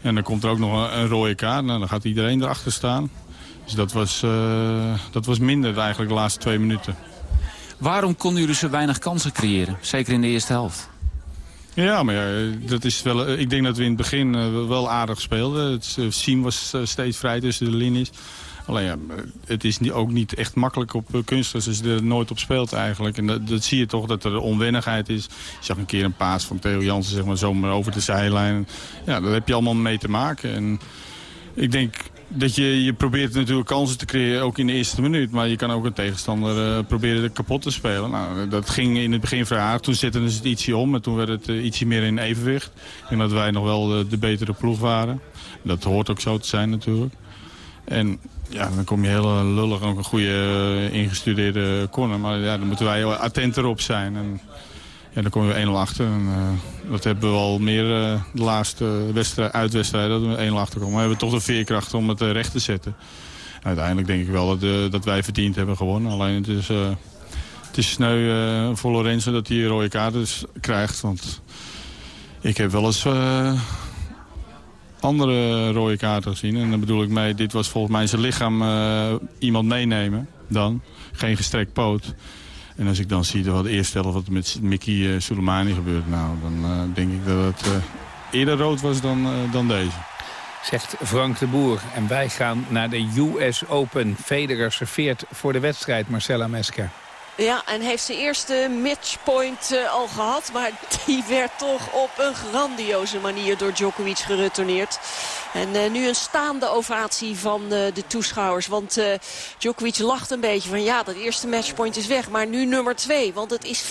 En dan komt er ook nog een, rode kaart. Nou, dan gaat iedereen erachter staan. Dus dat was, dat was minder eigenlijk de laatste twee minuten. Waarom konden jullie zo weinig kansen creëren? Zeker in de eerste helft. Ja, maar dat is wel, ik denk dat we in het begin wel aardig speelden. Het Siem was steeds vrij tussen de linies. Alleen ja, het is ook niet echt makkelijk op kunstgras als je er nooit op speelt eigenlijk. En dat, dat, zie je toch dat er onwennigheid is. Je zag een keer een paas van Theo Jansen zeg maar, zomaar over de zijlijn. Ja, daar heb je allemaal mee te maken. En ik denk dat je, je probeert natuurlijk kansen te creëren, ook in de eerste minuut. Maar je kan ook een tegenstander uh, proberen kapot te spelen. Nou, dat ging in het begin vrij aardig. Toen zetten ze het ietsje om en toen werd het uh, ietsje meer in evenwicht. Denk dat wij nog wel de, betere ploeg waren. Dat hoort ook zo te zijn natuurlijk. En ja, dan kom je heel lullig, ook een goede uh, ingestudeerde corner. Maar ja, dan moeten wij attenter op zijn. En, ja, dan kom je 1-0 achter. En, uh, dat hebben we al meer uh, de laatste wedstrijd, uitwedstrijden, dat we 1-0 achter komen. We hebben toch de veerkracht om het recht te zetten. Uiteindelijk denk ik wel dat, dat wij verdiend hebben gewonnen. Alleen het is, het is sneu voor Lorenzo dat hij rode kaarten krijgt. Want ik heb wel eens andere rode kaarten gezien. En dan bedoel ik mee, dit was volgens mij zijn lichaam iemand meenemen dan. Geen gestrekt poot. En als ik dan zie wat eerst stellen wat met Mickey uh, Soleimani gebeurt... nou, dan denk ik dat het eerder rood was dan, dan deze. Zegt Frank de Boer. En wij gaan naar de US Open. Federer serveert voor de wedstrijd Marcella Mesker. Ja, en heeft zijn eerste matchpoint uh, al gehad. Maar die werd toch op een grandioze manier door Djokovic geretourneerd. En uh, nu een staande ovatie van uh, de toeschouwers. Want uh, Djokovic lacht een beetje van ja, dat eerste matchpoint is weg. Maar nu nummer twee, want het is 40-30.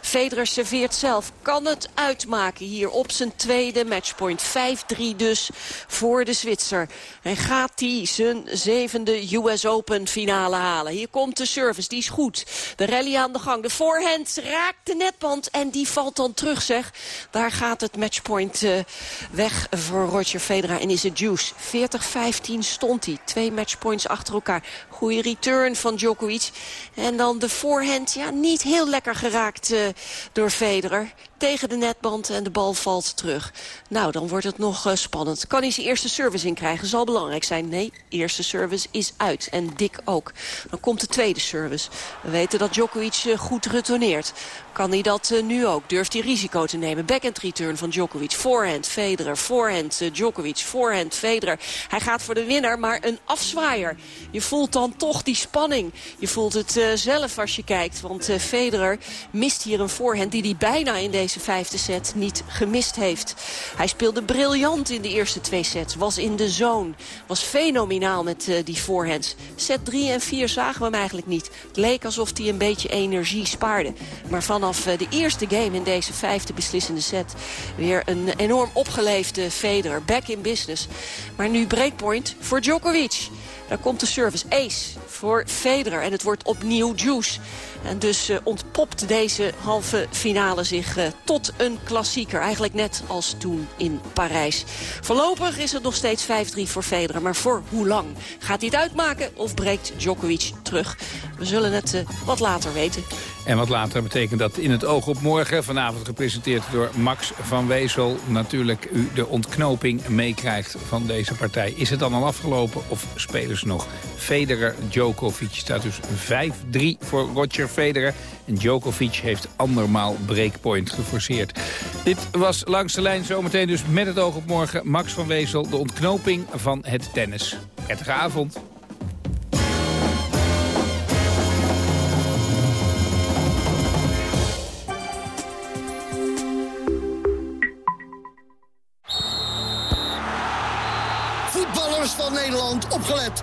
Federer serveert zelf. Kan het uitmaken hier op zijn tweede matchpoint. 5-3 dus voor de Zwitser. En gaat hij zijn zevende US Open finale halen. Hier komt de service, die is goed. De rally aan de gang. De voorhand raakt de netband en die valt dan terug zeg. Daar gaat het matchpoint weg voor Roger Federer en is het juice. 40-15 stond hij. Twee matchpoints achter elkaar. Goede return van Djokovic. En dan de voorhand, ja, niet heel lekker geraakt uh, door Federer. Tegen de netband en de bal valt terug. Nou, dan wordt het nog uh, spannend. Kan hij zijn eerste service inkrijgen? Zal belangrijk zijn. Nee, eerste service is uit. En dik ook. Dan komt de tweede service. We weten dat Djokovic uh, goed retourneert. Kan hij dat uh, nu ook? Durft hij risico te nemen? Backhand return van Djokovic. Voorhand Federer. Voorhand Djokovic. Voorhand Federer. Hij gaat voor de winnaar, maar een afzwaaier. Je voelt dan toch die spanning. Je voelt het zelf als je kijkt. Want Federer mist hier een voorhand die hij bijna in deze vijfde set niet gemist heeft. Hij speelde briljant in de eerste twee sets. Was in de zone. Was fenomenaal met die voorhands. Set 3 en 4 zagen we hem eigenlijk niet. Het leek alsof hij een beetje energie spaarde. Maar vanaf de eerste game in deze vijfde beslissende set. Weer een enorm opgeleefde Federer. Back in business. Maar nu breakpoint voor Djokovic. Daar komt de service ace voor Federer. En het wordt opnieuw juice. En dus uh, ontpopt deze halve finale zich uh, tot een klassieker. Eigenlijk net als toen in Parijs. Voorlopig is het nog steeds 5-3 voor Federer. Maar voor hoe lang? Gaat hij het uitmaken of breekt Djokovic terug? We zullen het uh, wat later weten. En wat later betekent dat in het oog op morgen... vanavond gepresenteerd door Max van Wezel... natuurlijk u de ontknoping meekrijgt van deze partij. Is het dan al afgelopen of spelen ze nog? Federer, Djokovic staat dus 5-3 voor Roger Federer. En Djokovic heeft andermaal breakpoint geforceerd. Dit was langs de lijn zometeen dus met het oog op morgen. Max van Wezel, de ontknoping van het tennis. Prettige avond. Voetballers van Nederland, opgelet.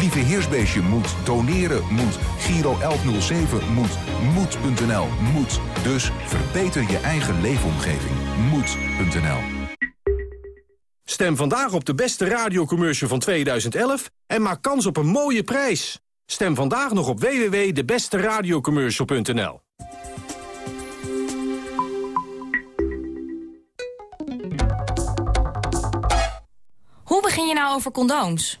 Lieve Heersbeestje moet, doneren moet, Giro 1107 moet, moed.nl moet. Dus verbeter je eigen leefomgeving. Moed.nl Stem vandaag op de beste radiocommercial van 2011 en maak kans op een mooie prijs. Stem vandaag nog op www.debesteradiocommercial.nl Hoe begin je nou over condooms?